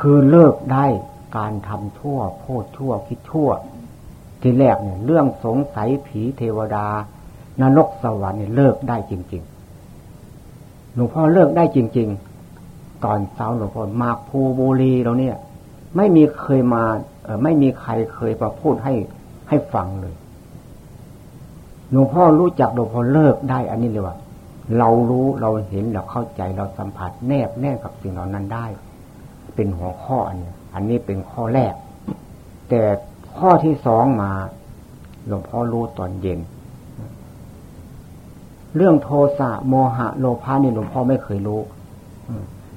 คือเลิกได้การทำทั่วพูดทั่วคิดทั่ว ที่แรกเนี่ยเรื่องสงสัยผีเทวดานรกสวรรค์เนี่ยเลิกได้จริง ๆ หลวงพ่อเลิกได้จริง ๆ ตอนเช้าหลวงพ่อมาภูบุรีเราเนี่ย ไม่มีเคยมาเออไม่มีใครเคยมาพูดให้ให้ฟังเลยหลวงพ่อรู้จักหลวงพ่อเลิกได้อันนี้เลยว่าเรารู้เราเห็นเราเข้าใจเราสัมผัสแนบแน่กับสิ่งเหล่านั้นได้ เป็นหัวข้ออันนี้อันนี้เป็นข้อแรก แต่ข้อที่สองมา หลวงพ่อรู้ตอนเย็น เรื่องโทสะโมหะ โลภะนี่หลวงพ่อไม่เคยรู้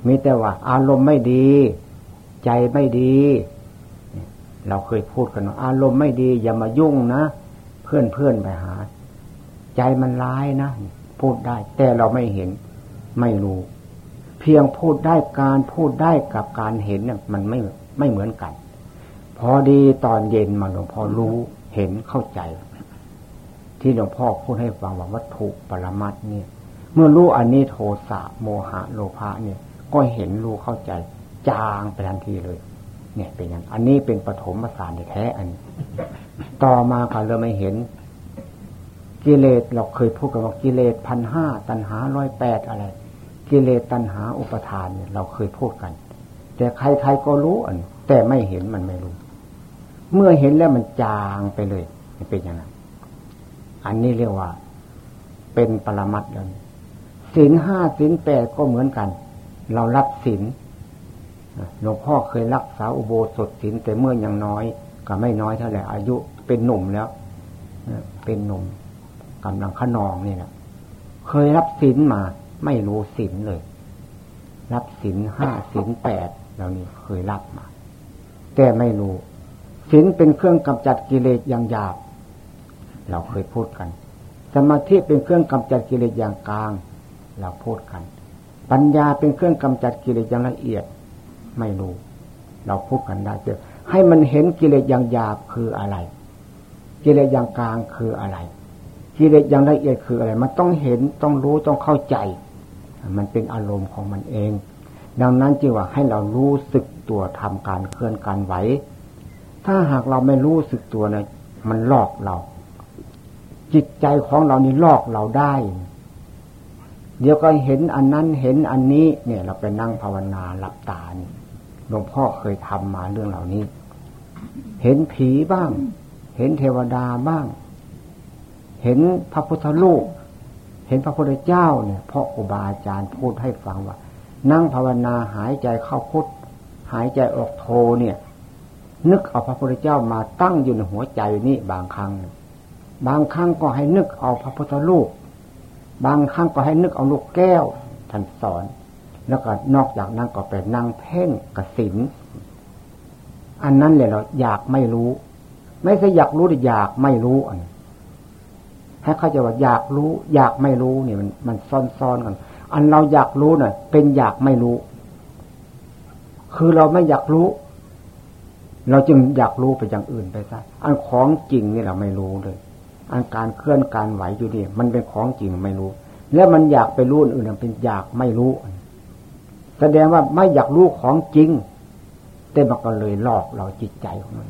มีแต่ว่า อารมณ์ไม่ดี ใจไม่ดี เราเคยพูดกันว่าอารมณ์ไม่ดี อย่ามายุ่งนะเพื่อนเพื่อนไปหา ใจมันร้ายนะพูดได้ แต่เราไม่เห็น ไม่รู้ เพียงพูดได้การพูดได้กับการเห็นเนี่ยมันไม่ไม่เหมือนกัน พอดีตอนเย็นมาหลวงพ่อรู้เห็นเข้าใจ ที่หลวงพ่อพูดให้ฟังว่าวัตถุปรมัตเนี่ย เมื่อรู้อันนี้โทสะโมหะโลภะเนี่ย ก็เห็นรู้เข้าใจ จางไปทันทีเลย เนี่ยเป็นอย่าง อันนี้เป็นปฐมประสารแท้อัน ต่อมาก็เริ่มไม่เห็น กิเลสเราเคยพูดกันว่ากิเลสพันห้าตันหาร้อยแปดอะไร กิเลสตันหาอุปทานเนี่ยเราเคยพูดกัน แต่ใครๆก็รู้อัน แต่ไม่เห็นมันไม่รู้ เมื่อเห็นแล้วมันจางไปเลยเป็นอย่างนั้นอันนี้เรียกว่า เป็นปรมัตถ์แล้วศีลห้าศีลแปดก็เหมือนกัน เรารับศีล หลวงพ่อเคยรักษาอุโบสถศีลแต่เมื่อยังน้อย ก็ไม่น้อยเท่าไหร่อายุเป็นหนุ่มแล้วเป็นหนุ่มกำลังขนองนี่แหละเคยรับศีลมา ไม่รู้ศีลเลย รับศีลห้าศีลแปดเหล่านี้เคยรับมา แต่ไม่รู้ศีลเป็นเครื่องกำจัดกิเลสอย่างหยาบ เราเคยพูดกัน สมาธิเป็นเครื่องกำจัดกิเลสอย่างกลาง เราพูดกัน ปัญญาเป็นเครื่องกำจัดกิเลสอย่างละเอียด ไม่รู้ เราพูดกันได้เจอให้มันเห็นกิเลสอย่างหยาบคืออะไร กิเลสอย่างกลางคืออะไร กิเลสอย่างละเอียดคืออะไร มันต้องเห็นต้องรู้ต้องเข้าใจ มันเป็นอารมณ์ของมันเอง ดังนั้นจึงว่าให้เรารู้สึกตัวทำการเคลื่อนการไหว ถ้าหากเราไม่รู้สึกตัวเนะมันหลอกเรา จิตใจของเรานี่หลอกเราได้ เดี๋ยวก็เห็นอันนั้นเห็นอันนี้ เนี่ย เราไปนั่งภาวนาหลับตานี่ หลวงพ่อเคยทำมาเรื่องเหล่านี้ เห็นผีบ้าง เห็นเทวดาบ้าง เห็นพระพุทธรูปเห็นพระพุทธเจ้าเนี่ยพ่อครูบาอาจารย์พูดให้ฟังว่า นั่งภาวนาหายใจเข้าพุทหายใจออกโทเนี่ย นึกเอาพระพุทธเจ้ามาตั้งอยู่ในหัวใจนี่บางครั้ง บางครั้งก็ให้นึกเอาพระพุทธรูปบางครั้งก็ให้นึกเอาลูกแก้วท่านสอน แล้วก็นอกจากนั้นก็ไปนั่งเพ่งกสินอันนั้นเลยเราอยากไม่รู้ ไม่ใช่อยากรู้แต่อยากไม่รู้อันให้เขาจะว่าอยากรู้ อยากไม่รู้เนี่ยมันมันซ้อนๆกัน อันเราอยากรู้น่ะเป็นอยากไม่รู้ คือเราไม่อยากรู้ เราจึงอยากรู้ไปอย่างอื่นไปซะอันของจริงนี่เราไม่รู้เลย อันการเคลื่อนการไหวอยู่นี่มันเป็นของจริงไม่รู้ แล้วมันอยากไปรู้อื่นเป็นอยากไม่รู้ แสดงว่าไม่อยากรู้ของจริง แต่มันก็เลยหลอกเราจิตใจของมัน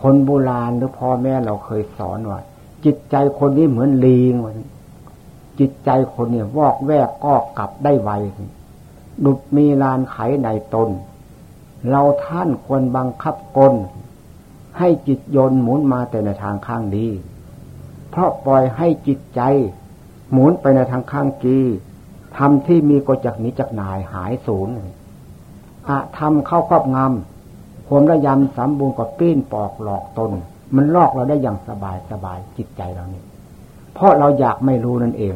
คนโบราณหรือพ่อแม่เราเคยสอนว่าจิตใจคนนี้เหมือนลิงวจิตใจคนเนี่ยวอกแวกก็กลับได้ไวดุดมีลานไขในตน เราท่านควรบังคับกล ให้จิตยนหมุนมาแต่ในทางข้างดี เพราะปล่อยให้จิตใจ หมุนไปในทางข้างกี ทำที่มีก็จากนี้จากนายหายสูญอะทำเข้าครอบงำความระยำสมบูรณ์ก็ปิ้นปอกหลอกตน มันลอกเราได้อย่างสบายสบายจิตใจเรานี่เพราะเราอยากไม่รู้นั่นเอง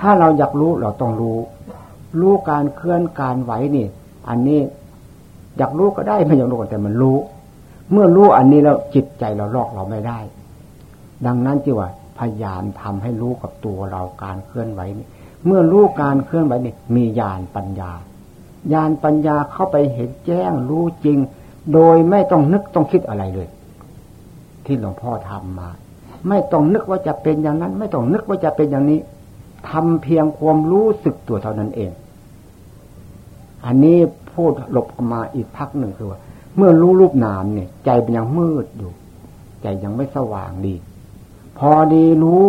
ถ้าเราอยากรู้เราต้องรู้ รู้การเคลื่อนการไหวนี่ อันนี้อยากรู้ก็ได้ไม่อยากรู้ก็แต่มันรู้ เมื่อรู้อันนี้แล้วจิตใจเราลอกเราไม่ได้ ดังนั้นจีว่าพยายามทำให้รู้กับตัวเราการเคลื่อนไหวนี่ เมื่อรู้การเคลื่อนไหวนี่มีญาณปัญญาญาณปัญญาเข้าไปเห็นแจ้งรู้จริง โดยไม่ต้องนึกต้องคิดอะไรเลย ที่หลวงพ่อทำมา ไม่ต้องนึกว่าจะเป็นอย่างนั้น ไม่ต้องนึกว่าจะเป็นอย่างนี้ทำเพียงความรู้สึกตัวเท่านั้นเอง อันนี้พูดหลบมาอีกพักหนึ่งคือว่า เมื่อรู้รูปนามเนี่ย ใจเป็นยังมืดอยู่ ใจยังไม่สว่างดี พอดีรู้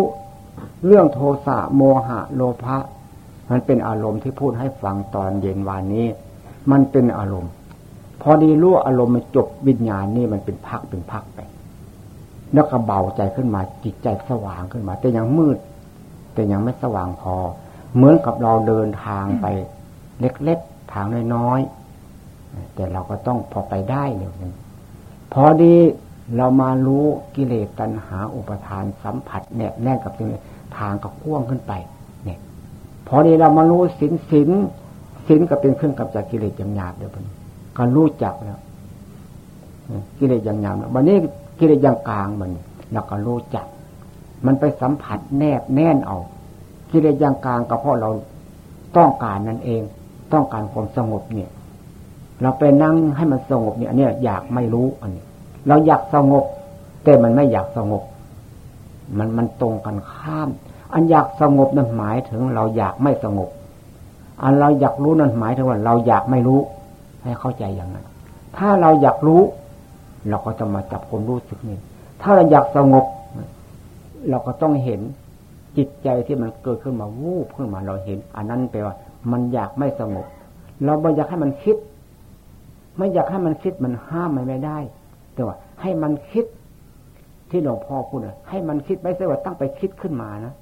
เรื่องโทสะโมหะโลภะมันเป็นอารมณ์ที่พูดให้ฟังตอนเย็นวานนี้ มันเป็นอารมณ์ พอดีรู้อารมณ์มันจบวิญญาณนี่มันเป็นพักเป็นพักไปแล้วก็เบาใจขึ้นมาจิตใจสว่างขึ้นมา แต่ยังมืด แต่ยังไม่สว่างพอ เหมือนกับเราเดินทางไป เล็กๆทางน้อยๆแต่เราก็ต้องพอไปได้เนี่ยพอดี เรามารู้กิเลสตัณหาอุปทานสัมผัสเนี่ยแน่กับสิ่งทางกับพ่วงขึ้นไป เนี่ย พอดีเรามารู้สินสินสินก็เป็นเครื่องกับจากกิเลสอย่างหยาบเดี๋ยวนี้ก็รู้จักแล้วกิเลสอย่างหยาบวันนี้กิเลสอย่างกลางมันเราก็รู้จัก มันไปสัมผัสแนบแน่นเอากิเลสอย่างกลางก็เพราะเราต้องการนั่นเอง ต้องการความสงบเนี่ย เราไปนั่งให้มันสงบเนี่ยอันนี้อยากไม่รู้อันนี้ เราอยากสงบ แต่มันไม่อยากสงบ มันมันตรงกันข้าม อันอยากสงบนั้นหมายถึงเราอยากไม่สงบ อันเราอยากรู้นั้นหมายถึงว่า เราอยากไม่รู้ ให้เข้าใจอย่างนั้น ถ้าเราอยากรู้ เราก็จะมาจับคนรู้สึกนี่ถ้าเราอยากสงบ เราก็ต้องเห็นจิตใจที่มันเกิดขึ้นมาวูบขึ้นมาเราเห็น อันนั้นแปลว่า มันอยากไม่สงบ เราไม่อยากให้มันคิด ไม่อยากให้มันคิดมันห้ามมันไม่ได้ แต่ว่า ให้มันคิดที่หลวงพ่อพูดนะให้มันคิดไม่ใช่ว่าตั้งไปคิดขึ้นมานะ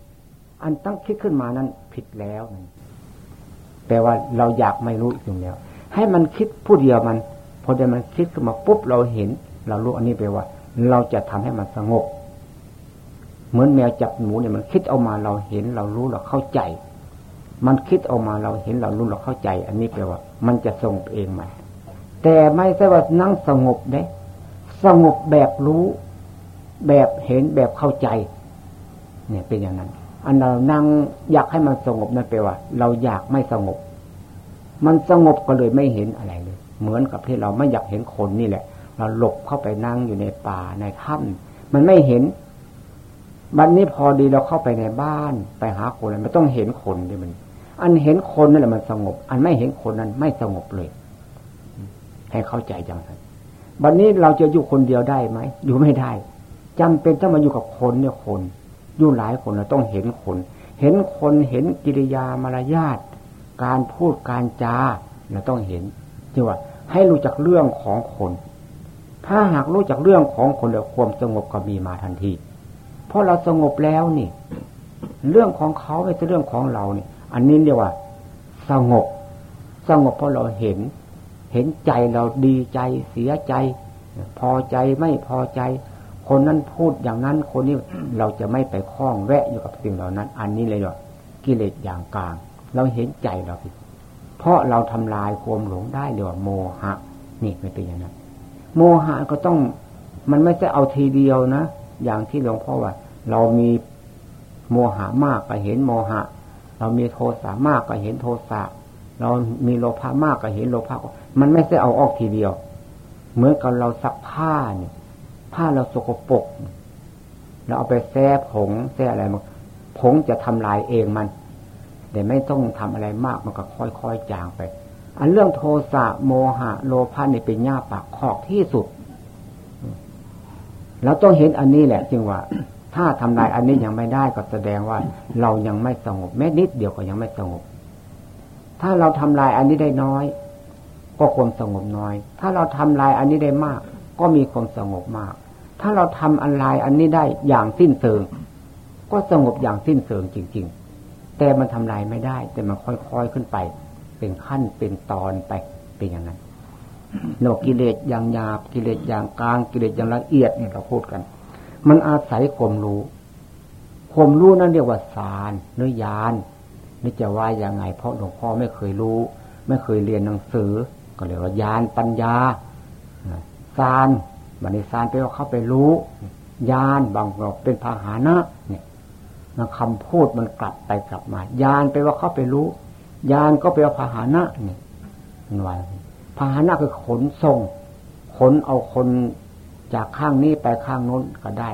อันตั้งคิดขึ้นมานั้นผิดแล้วแปลว่าเราอยากไม่รู้อยู่แล้ว ให้มันคิดผู้เดียวมันพอเดี๋ยวมันคิดขึ้นมาปุ๊บเราเห็น เรารู้อันนี้แปลว่า เราจะทำให้มันสงบ เหมือนแมวจับหนูเนี่ยมันคิดเอามาเราเห็น เรารู้เราเข้าใจ มันคิดเอามาเราเห็นเรารู้เราเข้าใจ อันนี้แปลว่า มันจะสงบเองมันแต่ไม่ใช่ว่านั่งสงบเด้ สงบแบบรู้ แบบเห็นแบบเข้าใจ เนี่ยเป็นอย่างนั้น อันเรานั่งอยากให้มันสงบนั่นแปลว่า เราอยากไม่สงบ มันสงบก็เลยไม่เห็นอะไรเลย เหมือนกับที่เราไม่อยากเห็นคนนี่แหละ เราหลบเข้าไปนั่งอยู่ในป่าในถ้ำมันไม่เห็นวันนี้พอดีเราเข้าไปในบ้านไปหาคนมันต้องเห็นคนดิมัน อันเห็นคนนั่นแหละมันสงบ อันไม่เห็นคนนั้นไม่สงบเลย ให้เข้าใจจังนั้น วันนี้เราจะอยู่คนเดียวได้ไหมอยู่ไม่ได้จำเป็นต้องมาอยู่กับคนเนี่ยคนอยู่หลายคนเราต้องเห็นคน เห็นคนเห็นกิริยามารยาทการพูดการจาเราต้องเห็นจีว่า ให้รู้จักเรื่องของคน ถ้าหากรู้จักเรื่องของคนแล้วความสงบก็มีมาทันที เพราะเราสงบแล้วนี่ เรื่องของเขาไม่ใช่เรื่องของเราเนี่ย อันนี้เรียกว่า สงบ สงบเพราะเราเห็น เห็นใจเราดีใจเสียใจ พอใจไม่พอใจ คนนั้นพูดอย่างนั้นคนนี้เราจะไม่ไปคล้องแวะอยู่กับสิ่งเหล่านั้น อันนี้เลยว่ากิเลสอย่างกลาง เราเห็นใจเราเพราะเราทำลายความหลงได้เรียกว่าโมหะนี่ไม่เป็นอย่างนั้น โมหะก็ต้องมันไม่ใช่เอาทีเดียวนะ อย่างที่หลวงพ่อว่า เรามีโมหะมากก็เห็นโมหะ เรามีโทสะมากก็เห็นโทสะ เรามีโลภะมากก็เห็นโลภะมันไม่ใช่เอาออกทีเดียว เหมือนกับเราซักผ้าเนี่ย ผ้าเราสกปรกเราเอาไปแซ่ผงแซ่อะไรมาผงจะทำลายเองมัน แต่ไม่ต้องทำอะไรมากมันก็ค่อยๆจางไป อันเรื่องโทสะโมหะ โลภะนี่เป็นหญ้าปากคอกที่สุดเราต้องเห็นอันนี้แหละจึงว่า ถ้าทำลายอันนี้ยังไม่ได้ก็แสดงว่า เรายังไม่สงบแม้นิดเดียวก็ยังไม่สงบ ถ้าเราทำลายอันนี้ได้น้อย ก็ความสงบน้อย ถ้าเราทำลายอันนี้ได้มาก ก็มีความสงบมาก ถ้าเราทำอันลายอันนี้ได้อย่างสิ้นเชิง ก็สงบอย่างสิ้นเชิงจริง ๆ แต่มันทำลายไม่ได้ แต่มันค่อยๆขึ้นไป เป็นขั้นเป็นตอนไปเป็นอย่างนั้นโลกิเลสอย่างหยาบกิเลสอย่างกลางกิเลสอย่างละเอียดเนี่ยเราพูดกัน มันอาศัยความรู้ความรู้นั่นเรียกว่าสารหรือยานนี่จะว่ายังไง เพราะหลวงพ่อไม่เคยรู้ ไม่เคยเรียนหนังสือ ก็เรียกว่ายานปัญญาซานบันนี้ซานไปว่าเข้าไปรู้ยานบางบอกเป็นพาหานะเนี่ยคำพูดมันกลับไปกลับมายานไปว่าเข้าไปรู้ยานก็ไปว่าพาหานะเนี่ยมันว่าพาหนะคือขนส่งขนเอาคนจากข้างนี้ไปข้างโน้นก็ได้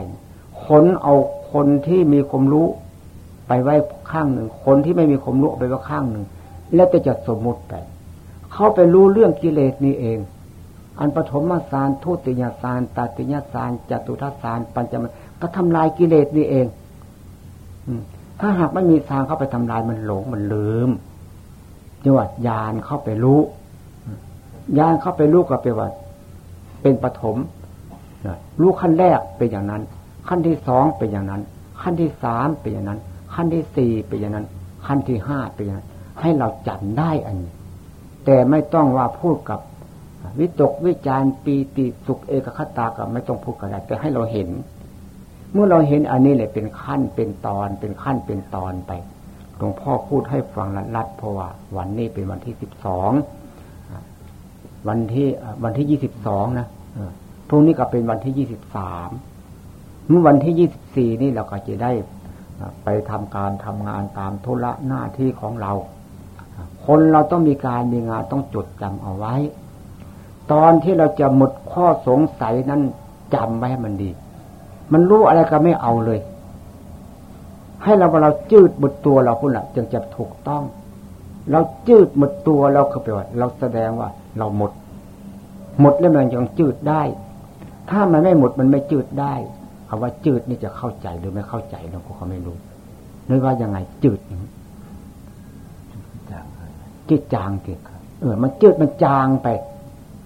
ขนเอาคนที่มีความรู้ ไปไว้ข้างหนึ่ง คนที่ไม่มีความรู้ไปไว้ข้างหนึ่ง แล้วจะจะสมมุติไป เขาไปรู้เรื่องกิเลสนี่เอง อันปฐมสารทุติยสารตติยสารจตุทัสารปัญจมันก็ทำลายกิเลสนี่เองถ้าหากไม่มีทางเข้าไปทำลายมันหลงมันลืมจังหวัดยานเข้าไปรู้ยานเข้าไปรู้ก็ไปว่าเป็นปฐมรู้ขั้นแรกเป็นอย่างนั้น ขั้นที่สองเป็นอย่างนั้น ขั้นที่สามเป็นอย่างนั้น ขั้นที่สี่เป็นอย่างนั้น ขั้นที่ห้าเป็นอย่างนั้น ให้เราจำได้อันนี้ แต่ไม่ต้องว่าพูดกับ วิตกวิจารปีติสุขเอกคตากับไม่ต้องพูดกันแต่ให้เราเห็น เมื่อเราเห็นอันนี้เลยเป็นขั้นเป็นตอน เป็นขั้นเป็นตอนไปหลวงพ่อพูดให้ฟังลัดเพราะว่า วันนี้เป็นวันที่สิบสองวันที่วันที่ยี่สิบสองนะพรุ่งนี้ก็เป็นวันที่ยี่สิบสามเมื่อวันที่ยี่สิบสี่นี่เราก็จะได้ไปทำการทำงานตามธุระหน้าที่ของเรา คนเราต้องมีการมีงานต้องจดจำเอาไว้ ตอนที่เราจะหมดข้อสงสัยนั้นจำไว้ให้มันดี มันรู้อะไรก็ไม่เอาเลย ให้เราเราจืดหมดตัวเราพุ่นละจึงจะถูกต้อง เราจืดหมดตัวเราคือแปว่าเราแสดงว่า เราหมด หมดแล้วมันยังจืดได้ ถ้ามันไม่หมดมันไม่จืดได้คำว่าจืดนี่จะเข้าใจหรือไม่เข้าใจเราก็เขาไม่รู้นึกว่ายังไงจืด จืดจางเกิดเออ มันจืดมันจางไป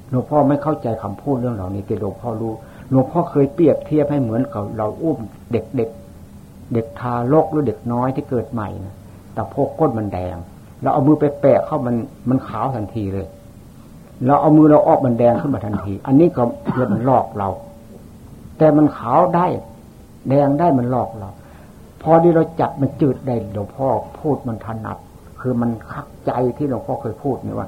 หลวงพ่อไม่เข้าใจคำพูดเรื่องเหล่านี้แต่หลวงพ่อรู้หลวงพ่อเคยเปรียบเทียบให้เหมือนกับเราอุ้มเด็กเด็กเด็กทารกหรือเด็กน้อยที่เกิดใหม่นะแต่พกก้นมันแดงเราเอามือไปแปะเข้ามันมันขาวทันทีเลย เราเอามือเราออกมันแดงขึ้นมาทันที อันนี้ก็เพื่อมันหลอกเรา แต่มันขาวได้ แดงได้มันหลอกเรา พอที่เราจับมันจืดได้หลวงพ่อพูดมันถนัด คือมันคักใจที่หลวงพ่อเคยพูดนี่ว่า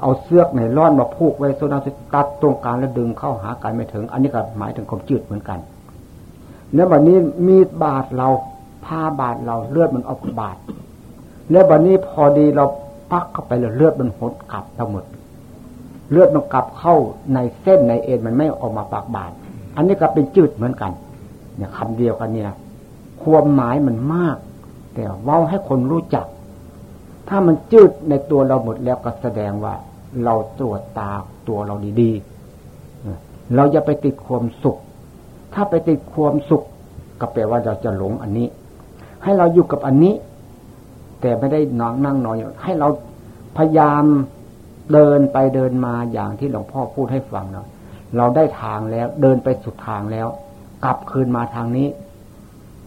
เอาเสื้อในร่อนมาผูกไว้โซนาสิตัดตรงกลางแล้วดึงเข้าหากันไม่ถึง อันนี้ก็หมายถึงความจืดเหมือนกันแล้ววันนี้มีดบาดเราผ้าบาดเราเลือดมันออกบาดแล้ววันนี้พอดีเราปักเข้าไปแล้วเลือดมันหดกลับทั้งหมด เลือดมันกลับเข้าในเส้นในเอ็นมันไม่ออกมาปากบาดอันนี้ก็เป็นจืดเหมือนกันเนี่ยคำเดียวกันเนี่ยความหมายมันมาก แต่เว้าให้คนรู้จัก ถ้ามันจืดในตัวเราหมดแล้วก็แสดงว่า เราตรวจตาตัวเราดีๆ เราจะไปติดความสุข ถ้าไปติดความสุข ก็แปลว่าเราจะหลงอันนี้ ให้เราอยู่กับอันนี้ แต่ไม่ได้นอนนั่งนอนให้เราพยายามเดินไปเดินมาอย่างที่หลวงพ่อพูดให้ฟังเนาะเราได้ทางแล้วเดินไปสุดทางแล้ว กลับคืนมาทางนี้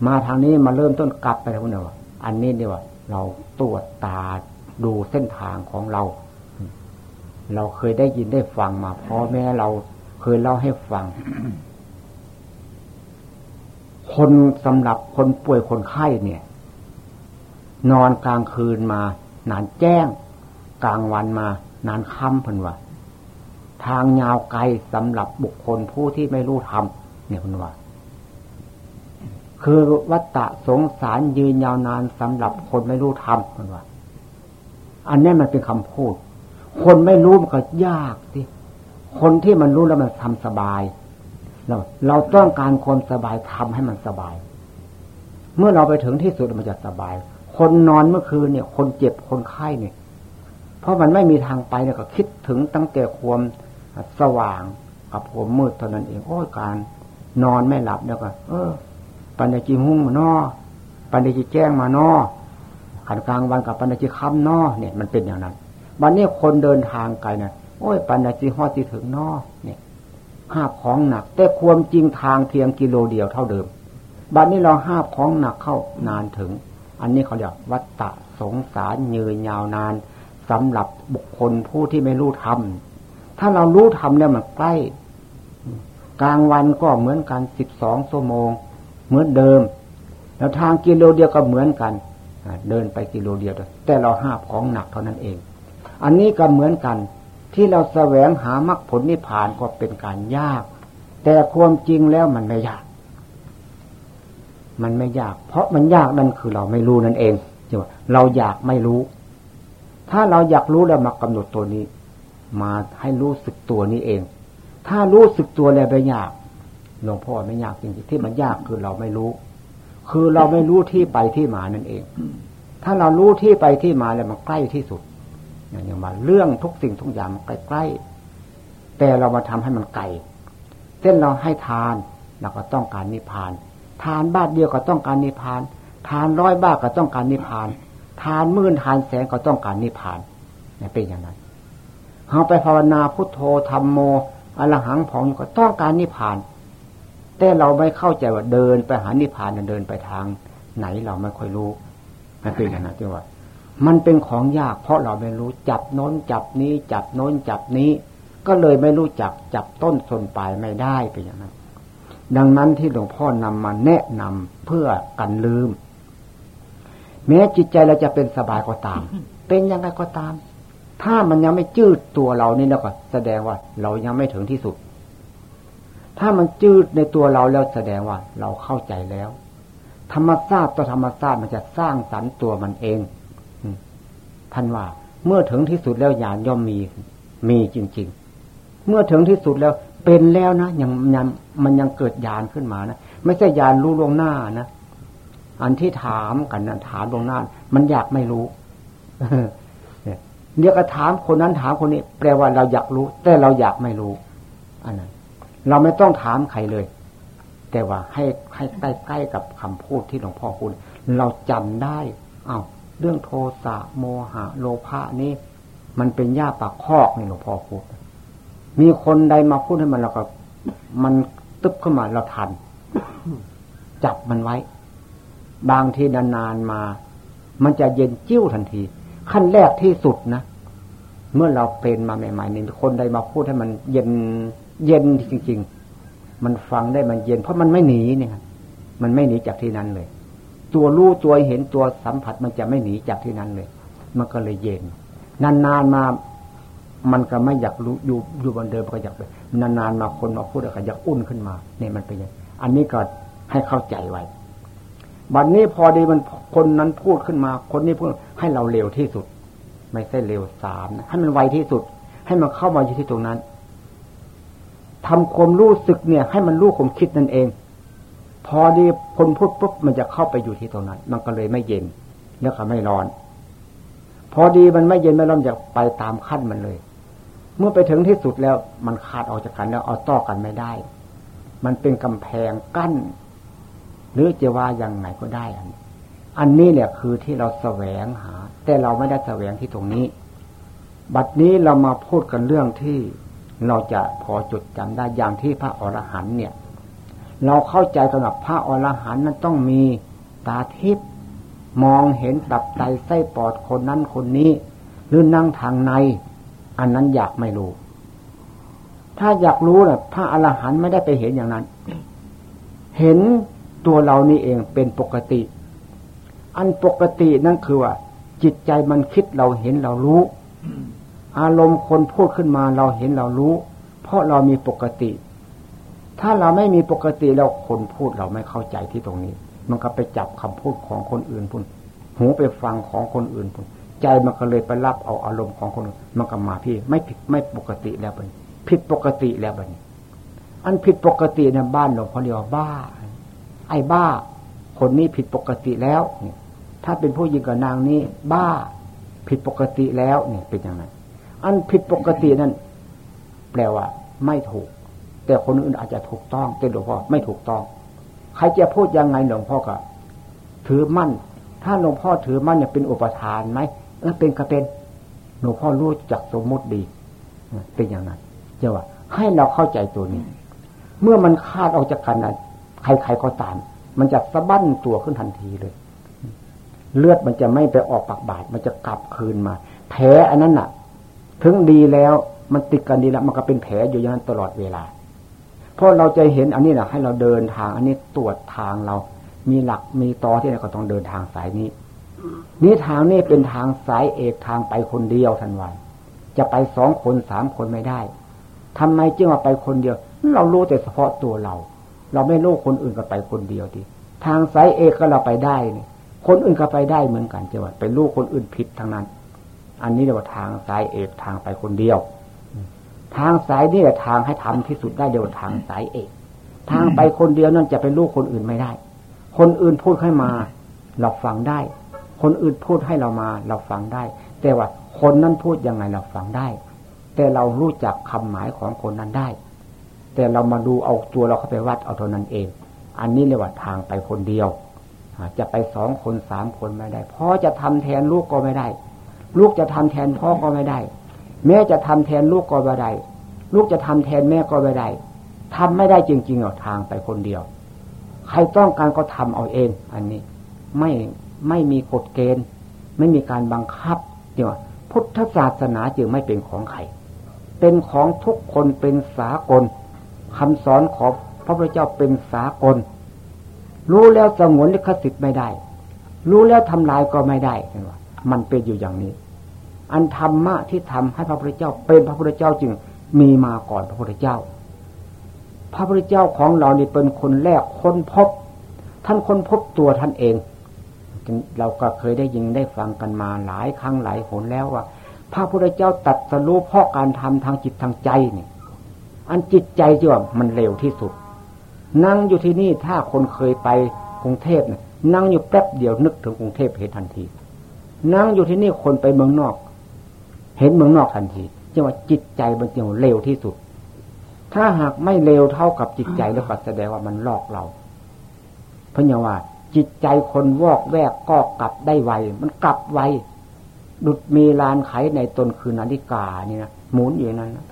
มาทางนี้มาเริ่มต้นกลับไปแล้วเนี่ยอันนี้เนี่ยว่า เราตรวจตาดูเส้นทางของเรา เราเคยได้ยินได้ฟังมาพ่อแม่เราเคยเล่าให้ฟัง คนสำหรับคนป่วยคนไข้เนี่ย นอนกลางคืนมา นานแจ้ง กลางวันมา นานค่ำพันวะทางยาวไกลสำหรับบุคคลผู้ที่ไม่รู้ธรรมเนี่ยคุณว่า คือวัตตะสงสารยืนยาวนานสำหรับคนไม่รู้ธรรมคุณว่า อันนี้มันเป็นคำพูด คนไม่รู้มันก็ยากสิคนที่มันรู้แล้วมันทำสบายเราเราต้องการความสบายทำให้มันสบาย เมื่อเราไปถึงที่สุดมันจะสบาย คนนอนเมื่อคืนเนี่ย คนเจ็บคนไข้เนี่ย เพราะมันไม่มีทางไปเนี่ยก็คิดถึงตั้งแต่ความสว่างกับผมมืดเท่านั้นเองโอ้ยการนอนไม่หลับแล้วก็ เออ ปัญญาจีหุ้งมานอปัญญาจีแจ้งมานอขันกลางวันกับปัญญาจีค่ำนอเนี่ยมันเป็นอย่างนั้นวันนี้คนเดินทางไกลนี่ยโอ้ยปัญญาจีฮอดจีถึงนอเนี่ยห้าของหนัก แต่ความจริงทางเพียงกิโลเดียวเท่าเดิมบัดนนี้เราห้าของหนักเข้านานถึง อันนี้เขาเรียกวัตตะสงสารเยืนยาวนานสำหรับบุคคลผู้ที่ไม่รู้ธรรมถ้าเรารู้ทำแล้วมันใกล้ กลางวันก็เหมือนกันสิบสองชั่วโมง เหมือนเดิม แล้วทางกิโลเดียวก็เหมือนกันเดินไปกิโลเดียวแต่เราห้าของหนักเท่านั้นเอง อันนี้ก็เหมือนกัน ที่เราแสวงหามรรคผลนิพพานก็เป็นการยาก แต่ความจริงแล้วมันไม่ยาก มันไม่ยาก เพราะมันยากนั่นคือเราไม่รู้นั่นเองใช่ไหมเราอยากไม่รู้ ถ้าเราอยากรู้แล้วมากำหนดตัวนี้ มาให้รู้สึกตัวนี้เอง ถ้ารู้สึกตัวแล้วไม่ยาก หลวงพ่อไม่ยากจริงๆที่มันยากคือเราไม่รู้ คือเราไม่รู้ที่ไปที่มานั่นเอง ถ้าเรารู้ที่ไปที่มาแล้วมันใกล้ที่สุด อย่างมาเรื่องทุกสิ่งทุกอย่างมันใกล้ๆแต่เรามาทำให้มันไกลเช่นเราให้ทานเราก็ต้องการนิพพาน ทานบาทเดียวก็ต้องการนิพพาน ทานร้อยบาทก็ต้องการนิพพาน ทานหมื่นทานแสนก็ต้องการนิพพานนี่เป็นอย่างนั้นเราไปภาวนาพุทโธธรรมโมอรหังผองก็ต้องการนิพพาน แต่เราไม่เข้าใจว่าเดินไปหานิพพานเดินไปทาง ไหนเราไม่ค่อยรู้มันเป็นอย่างนั้นที่ว่า มันเป็นของยาก เพราะเราไม่รู้จับโน้นจับนี้ จับโน้นจับนี้ ก็เลยไม่รู้จักจับต้นสนปลายไม่ได้เป็นอย่างนั้น ดังนั้นที่หลวงพ่อนำมาแนะนำเพื่อกันลืม แม้จิตใจเราจะเป็นสบายก็ตาม เป็นยังไงก็ตาม ถ้ามันยังไม่จืดตัวเรานี่แล้วก็แสดงว่า เรายังไม่ถึงที่สุด ถ้ามันจืดในตัวเราแล้วแสดงว่า เราเข้าใจแล้ว ธรรมชาติต่อธรรมชาติมันจะสร้างสรรค์ตัวมันเองท่านว่าเมื่อถึงที่สุดแล้วญาณย่อมมีมีจริง ๆ เมื่อถึงที่สุดแล้วเป็นแล้วนะยังยังมันยังเกิดญาณขึ้นมานะไม่ใช่ญาณรู้ลวงหน้านะอันที่ถามกันนะถามลวงหน้า มันอยากไม่รู้เดี๋ยก็ถามคนนั้นถามคนนี้ แปลว่าเราอยากรู้ แต่เราอยากไม่รู้ อันนั้น เราไม่ต้องถามใครเลย แต่ว่าให้ให้ใกล้ๆกับคำพูดที่หลวงพ่อพูดเราจำได้อา้าวเรื่องโทสะโมหะ โลภะนี่มันเป็นหญ้าปากคอกนี่หลวงพ่อพูด มีคนใดมาพูดให้มันเราก็ มันตึ๊บขึ้นมาเราทัน จับมันไว้ บางทีนานๆมา มันจะเย็นจิ้วทันที ขั้นแรกที่สุดนะ เมื่อเราเป็นมาใหม่ๆนี่คนใดมาพูดให้มันเย็น เย็นจริง ๆ มันฟังได้มันเย็น เพราะมันไม่หนีเนี่ยมันไม่หนีจากที่นั้นเลย ตัวรู้ตัวเห็นตัวสัมผัสมันจะไม่หนีจากที่นั้นเลย มันก็เลยเย็น นานๆมา มันก็ไม่อยากรู้อยู่อยู่บนเดิมก็อยากไปนานๆมาคนมาพูดก็อยากอุ่นขึ้นมาเนี่ยมันเป็นอย่างอันนี้ก็ให้เข้าใจไว้บัดนนี้พอดีมันคนนั้นพูดขึ้นมา คนนี้พูดให้เราเร็วที่สุด ไม่ใช่เร็วสามนะให้มันไวที่สุด ให้มันเข้ามาอยู่ที่ตรงนั้น ทำความรู้สึกเนี่ย ให้มันรู้ความคิดนั่นเอง พอดีคนพูดปุ๊บมันจะเข้าไปอยู่ที่ตรงนั้น มันก็เลยไม่เย็นแล้วก็ไม่ร้อน พอดีมันไม่เย็นไม่ร้อนจะไปตามขั้นมันเลย เมื่อไปถึงที่สุดแล้วมันขาดออกจากกันแล้วเอาต่อกันไม่ได้ มันเป็นกำแพงกั้น หรือจะว่ายังไงก็ได้อันอันนี้เนี่ยคือที่เราแสวงหา แต่เราไม่ได้แสวงที่ตรงนี้ บัดนี้เรามาพูดกันเรื่องที่ เราจะพอจดจำได้อย่างที่พระอรหันเนี่ย เราเข้าใจกันว่าพระอรหันนั้นต้องมีตาทิพย์มองเห็นตับไตไส้ปอดคนนั้นคนนี้ หรือนั่งทางใน อันนั้นอยากไม่รู้ ถ้าอยากรู้น่ะพระอรหันต์ไม่ได้ไปเห็นอย่างนั้น เห็นตัวเรานี่เองเป็นปกติ อันปกตินั่นคือว่า จิตใจมันคิดเราเห็นเรารู้ อารมณ์คนพูดขึ้นมาเราเห็นเรารู้ เพราะเรามีปกติ ถ้าเราไม่มีปกติแล้วคนพูดเราไม่เข้าใจที่ตรงนี้ มันก็ไปจับคำพูดของคนอื่นพุ่นหูไปฟังของคนอื่นพุ่นใจมันก็เลยไปรับเอาอารมณ์ของคนอื่นมันก็มาพี่ไม่ผิดไม่ปกติแล้วบันผิดปกติแล้วบันอันผิดปกติเนี่ยบ้านหลวงพ่อเรียกว่าบ้า ไอ้บ้า คนนี้ผิดปกติแล้วเนี่ยถ้าเป็นผู้หญิงกับนางนี้บ้า ผิดปกติแล้วเนี่ยเป็นอย่างนั้น อันผิดปกตินั้นแปลว่า ไม่ถูก แต่คนอื่นอาจจะถูกต้องแต่หลวงพ่อไม่ถูกต้อง ใครจะพูดยังไงหลวงพ่อก็ถือมั่น ถ้าหลวงพ่อถือมั่นเนี่ยเป็นอุปทานไหมเออเป็นก็เป็นหลวงพ่อรู้จักสมมติดีเป็นอย่างนั้นเจ้าว่า ให้เราเข้าใจตัวนี้ เมื่อมันคาดออกจากกันนะใครๆก็ตาม มันจะสะบั้นตัวขึ้นทันทีเลย เลือดมันจะไม่ไปออกปากบาดมันจะกลับคืนมาแผลอันนั้นน่ะ ถึงดีแล้วมันติดกันดีแล้วมันก็เป็นแผลอยู่อย่างนั้นตลอดเวลา เพราะเราจะเห็นอันนี้แหละให้เราเดินทาง อันนี้ตรวจทางเรา มีหลักมีตอที่เราก็ต้องเดินทางสายนี้ นี้ทางนี้เป็นทางสายเอกทางไปคนเดียวทันวันจะไปสองคนสามคนไม่ได้ทำไมจึงว่าไปคนเดียว เรารู้แต่เฉพาะตัวเรา เราไม่รู้คนอื่นก็ไปคนเดียวดีทางสายเอกก็เราไปได้เนี่ยคนอื่นก็ไปได้เหมือนกันจะว่าไปรู้คนอื่นผิดทางนั้น อันนี้เรียกว่าทางสายเอกทางไปคนเดียว ทางสายนี่แหละทางให้ทำที่สุดได้เดียวทางสายเอก ทางไปคนเดียวนั่นจะเป็นลูกคนอื่นไม่ได้ คนอื่นพูดให้มา เราฟังได้ คนอื่นพูดให้เรามา เราฟังได้ แต่ว่าคนนั้นพูดยังไงเราฟังได้ แต่เรารู้จักคำหมายของคนนั้นได้ แต่เรามาดูเอาตัวเราเข้าไปวัดเอาเท่านั้นเอง อันนี้เรียกว่าทางไปคนเดียวจะไปสองคนสามคนไม่ได้พ่อจะทำแทนลูกก็ไม่ได้ ลูกจะทำแทนพ่อก็ไม่ได้ แม่จะทำแทนลูกก็ไม่ได้ ลูกจะทำแทนแม่ก็ไม่ได้ทำไม่ได้จริง ๆ เอาทางไปคนเดียว ใครต้องการก็ทำเอาเอง อันนี้ ไม่ไม่มีกฎเกณฑ์ ไม่มีการบังคับเดี๋ยวพุทธศาสนาจึงไม่เป็นของใครเป็นของทุกคนเป็นสากลคำสอนของพระพุทธเจ้าเป็นสากล รู้แล้วสงวนลิขสิทธิ์ไม่ได้ รู้แล้วทำลายก็ไม่ได้เห็นว่ามันเป็นอยู่อย่างนี้ อันธรรมะที่ทำให้พระพุทธเจ้า เป็นพระพุทธเจ้าจึงมีมาก่อนพระพุทธเจ้า พระพุทธเจ้าของเรานี่เป็นคนแรกค้นพบ ท่านค้นพบตัวท่านเอง เราก็เคยได้ยินได้ฟังกันมาหลายครั้งหลายหนแล้วว่า พระพุทธเจ้าตัดสรู้เพราะการทำทางจิตทางใจเนี่ย อันจิตใจจีว่ามันเร็วที่สุด นั่งอยู่ที่นี่ถ้าคนเคยไปกรุงเทพเนี่ยนั่งอยู่แป๊บเดียวนึกถึงกรุงเทพเห็นทันที นั่งอยู่ที่นี่คนไปเมืองนอก เห็นเมืองนอกทันทีจีว่าจิตใจมันจีว่าเร็วที่สุด ถ้าหากไม่เร็วเท่ากับจิตใจแล้วก็แสดงว่ามันลอกเราพราะว่า จิตใจคนวอกแวกก็กลับได้ไว มันกลับไว ดุดมีลานไขในตนคือนาฬิกานี่นะหมุนอยู่นั้นนะ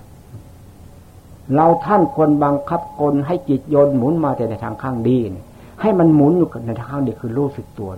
เราท่านควรบังคับกลให้จิตโยนหมุนมาแต่ในทางข้างดีเนี่ยให้มันหมุนอยู่ในทางข้างดีคือรู้สึกตัว